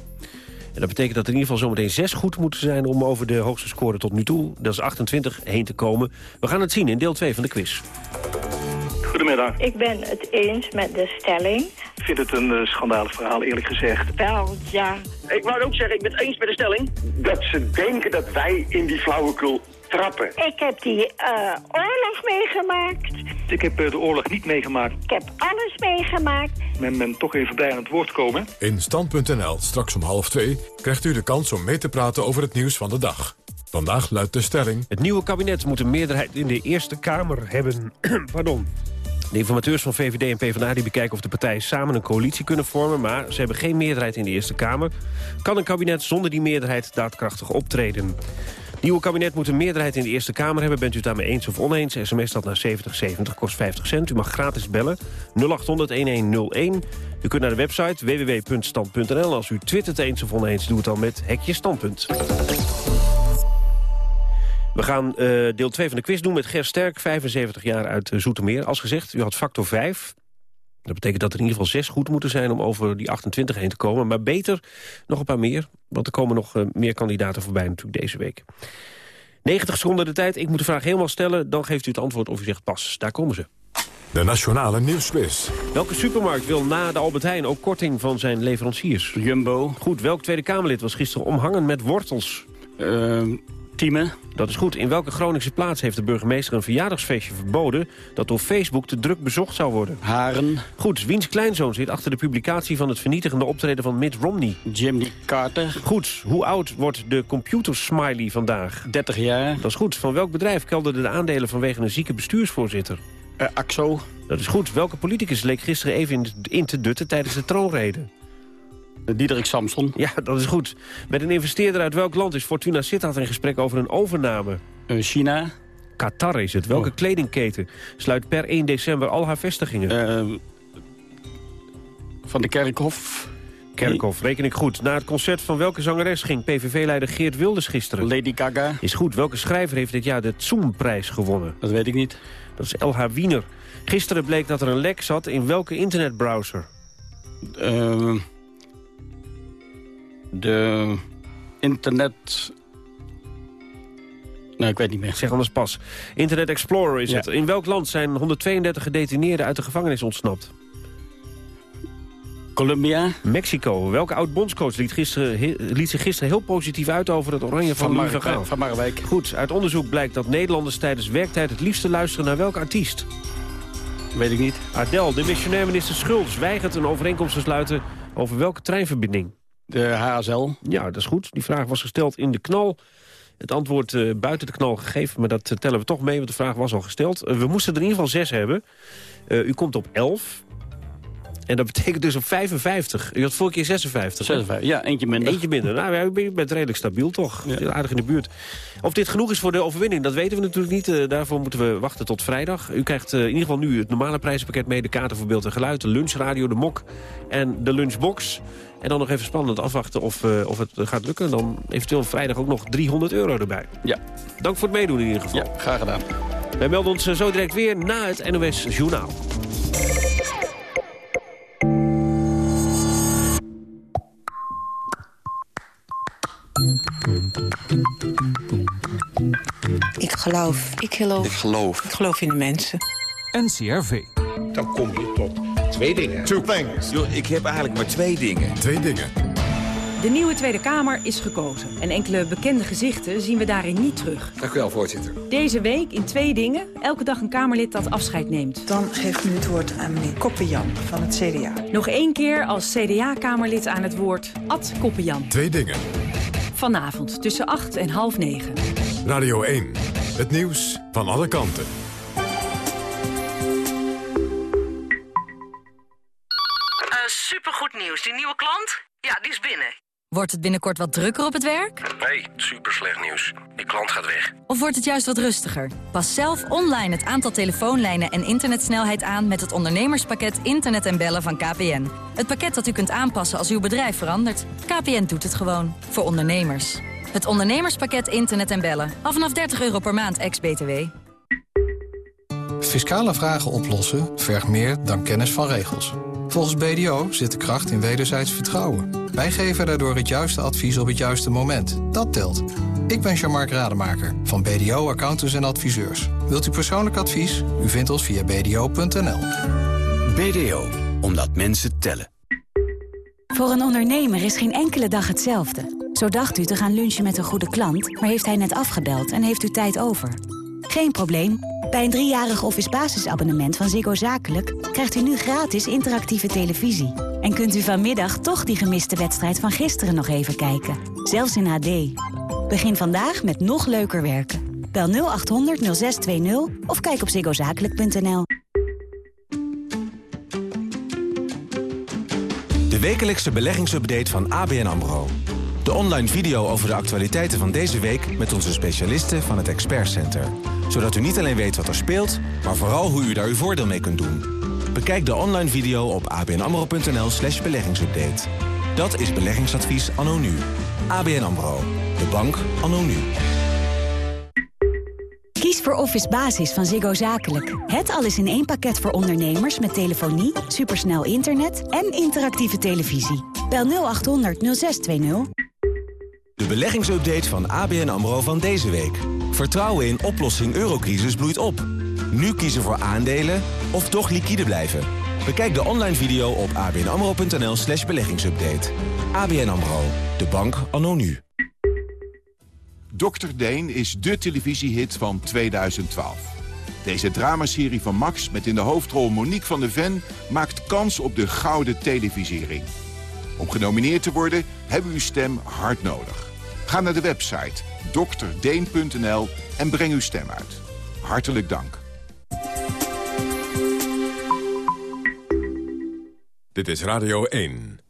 En dat betekent dat er in ieder geval zometeen zes goed moeten zijn... om over de hoogste score tot nu toe, dat is 28, heen te komen. We gaan het zien in deel 2 van de quiz. Goedemiddag. Ik ben het eens met de stelling. Ik vind het een uh, schandalig verhaal, eerlijk gezegd. Wel, ja. Ik wou ook zeggen, ik ben het eens met de stelling. Dat ze denken dat wij in die flauwekul trappen. Ik heb die uh, oorlog meegemaakt. Ik heb uh, de oorlog niet meegemaakt. Ik heb alles meegemaakt. Men ben toch even bij aan het woord komen. In Stand.nl, straks om half twee, krijgt u de kans om mee te praten over het nieuws van de dag. Vandaag luidt de stelling... Het nieuwe kabinet moet een meerderheid in de Eerste Kamer hebben. [clears throat] Pardon. De informateurs van VVD en PvdA die bekijken of de partijen samen een coalitie kunnen vormen... maar ze hebben geen meerderheid in de Eerste Kamer. Kan een kabinet zonder die meerderheid daadkrachtig optreden? Nieuwe kabinet moet een meerderheid in de Eerste Kamer hebben. Bent u het daarmee eens of oneens? SMS dat naar 7070 kost 50 cent. U mag gratis bellen 0800-1101. U kunt naar de website www.stand.nl. Als u twittert eens of oneens, doe het dan met Hekje Standpunt. We gaan eh, deel 2 van de quiz doen met Ger Sterk, 75 jaar uit uh, Zoetermeer. Als gezegd, u had factor 5. Dat betekent dat er in ieder geval 6 goed moeten zijn om over die 28 heen te komen. Maar beter nog een paar meer, want er komen nog uh, meer kandidaten voorbij natuurlijk deze week. 90 seconden de tijd, ik moet de vraag helemaal stellen. Dan geeft u het antwoord of u zegt pas. Daar komen ze. De Nationale Nieuwsquiz. Welke supermarkt wil na de Albert Heijn ook korting van zijn leveranciers? Jumbo. Goed, welk Tweede Kamerlid was gisteren omhangen met wortels? Uh, Tieme. Dat is goed. In welke Groningse plaats heeft de burgemeester een verjaardagsfeestje verboden... dat door Facebook te druk bezocht zou worden? Haren. Goed. Wiens kleinzoon zit achter de publicatie van het vernietigende optreden van Mitt Romney? Jimmy Carter. Goed. Hoe oud wordt de computersmiley vandaag? 30 jaar. Dat is goed. Van welk bedrijf kelderden de aandelen vanwege een zieke bestuursvoorzitter? Uh, Axo. Dat is goed. Welke politicus leek gisteren even in, in te dutten tijdens de troonrede? Diederik Samson. Ja, dat is goed. Met een investeerder uit welk land is Fortuna Sittard in gesprek over een overname? Uh, China. Qatar is het. Welke oh. kledingketen sluit per 1 december al haar vestigingen? Uh, van de Kerkhof. Kerkhof, reken ik goed. Na het concert van welke zangeres ging PVV-leider Geert Wilders gisteren? Lady Gaga. Is goed. Welke schrijver heeft dit jaar de Zoom-prijs gewonnen? Dat weet ik niet. Dat is LH Wiener. Gisteren bleek dat er een lek zat in welke internetbrowser? Uh, de internet... Nee, ik weet niet meer. Zeg anders pas. Internet Explorer is ja. het. In welk land zijn 132 gedetineerden uit de gevangenis ontsnapt? Colombia. Mexico. Welke oud-bondscoach liet, gisteren, liet zich gisteren heel positief uit over het oranje van, van Louis Gaal? Van Marwijk. Goed. Uit onderzoek blijkt dat Nederlanders tijdens werktijd het liefste luisteren naar welke artiest? Weet ik niet. Adel, de missionair minister Schulz, weigert een overeenkomst te sluiten over welke treinverbinding? De HSL. Ja, dat is goed. Die vraag was gesteld in de knal. Het antwoord uh, buiten de knal gegeven, maar dat uh, tellen we toch mee, want de vraag was al gesteld. Uh, we moesten er in ieder geval zes hebben. u komt op 11. En dat betekent dus op 55. U had vorige keer 56. 56, ja, eentje minder. Eentje minder. Nou, u bent redelijk stabiel, toch? Ja. Aardig in de buurt. Of dit genoeg is voor de overwinning, dat weten we natuurlijk niet. Uh, daarvoor moeten we wachten tot vrijdag. U krijgt uh, in ieder geval nu het normale prijzenpakket mee. De kaarten voor beeld en geluid, de lunchradio, de mok en de lunchbox. En dan nog even spannend afwachten of, uh, of het gaat lukken. Dan eventueel vrijdag ook nog 300 euro erbij. Ja. Dank voor het meedoen in ieder geval. Ja, graag gedaan. Wij melden ons zo direct weer na het NOS Journaal. Ik geloof. Ik geloof. Ik geloof. Ik geloof in de mensen. NCRV. Dan kom je tot twee dingen. Two things. Yo, ik heb eigenlijk maar twee dingen. Twee dingen. De nieuwe Tweede Kamer is gekozen. En enkele bekende gezichten zien we daarin niet terug. Dank u wel, voorzitter. Deze week in twee dingen. Elke dag een Kamerlid dat afscheid neemt. Dan geeft u het woord aan meneer Koppenjan van het CDA. Nog één keer als CDA-Kamerlid aan het woord Ad Koppenjan. Twee dingen. Vanavond tussen 8 en half 9. Radio 1. Het nieuws van alle kanten. Uh, supergoed nieuws. Die nieuwe klant? Ja, die is binnen. Wordt het binnenkort wat drukker op het werk? Nee, super slecht nieuws. Die klant gaat weg. Of wordt het juist wat rustiger? Pas zelf online het aantal telefoonlijnen en internetsnelheid aan... met het ondernemerspakket Internet en Bellen van KPN. Het pakket dat u kunt aanpassen als uw bedrijf verandert. KPN doet het gewoon. Voor ondernemers. Het ondernemerspakket Internet en Bellen. Al vanaf 30 euro per maand, ex-BTW. Fiscale vragen oplossen vergt meer dan kennis van regels. Volgens BDO zit de kracht in wederzijds vertrouwen. Wij geven daardoor het juiste advies op het juiste moment. Dat telt. Ik ben Jean-Marc Rademaker van BDO Accountants en Adviseurs. Wilt u persoonlijk advies? U vindt ons via bdo.nl. BDO, omdat mensen tellen. Voor een ondernemer is geen enkele dag hetzelfde. Zo dacht u te gaan lunchen met een goede klant, maar heeft hij net afgebeld en heeft u tijd over. Geen probleem. Bij een driejarig office basisabonnement van Ziggo Zakelijk... krijgt u nu gratis interactieve televisie. En kunt u vanmiddag toch die gemiste wedstrijd van gisteren nog even kijken. Zelfs in HD. Begin vandaag met nog leuker werken. Bel 0800 0620 of kijk op ziggozakelijk.nl. De wekelijkse beleggingsupdate van ABN AMRO. De online video over de actualiteiten van deze week... met onze specialisten van het Expert Center. Zodat u niet alleen weet wat er speelt, maar vooral hoe u daar uw voordeel mee kunt doen. Bekijk de online video op abnamro.nl slash beleggingsupdate. Dat is beleggingsadvies anno nu. ABN AMRO. De bank anno nu. Kies voor Office Basis van Ziggo Zakelijk. Het alles in één pakket voor ondernemers met telefonie, supersnel internet en interactieve televisie. Bel 0800 0620. De beleggingsupdate van ABN AMRO van deze week. Vertrouwen in oplossing eurocrisis bloeit op. Nu kiezen voor aandelen of toch liquide blijven. Bekijk de online video op abnamro.nl slash beleggingsupdate. ABN AMRO, de bank anno nu. Dr. Deen is de televisiehit van 2012. Deze dramaserie van Max met in de hoofdrol Monique van de Ven... maakt kans op de gouden televisiering. Om genomineerd te worden hebben we uw stem hard nodig. Ga naar de website drdeen.nl en breng uw stem uit. Hartelijk dank. Dit is Radio 1.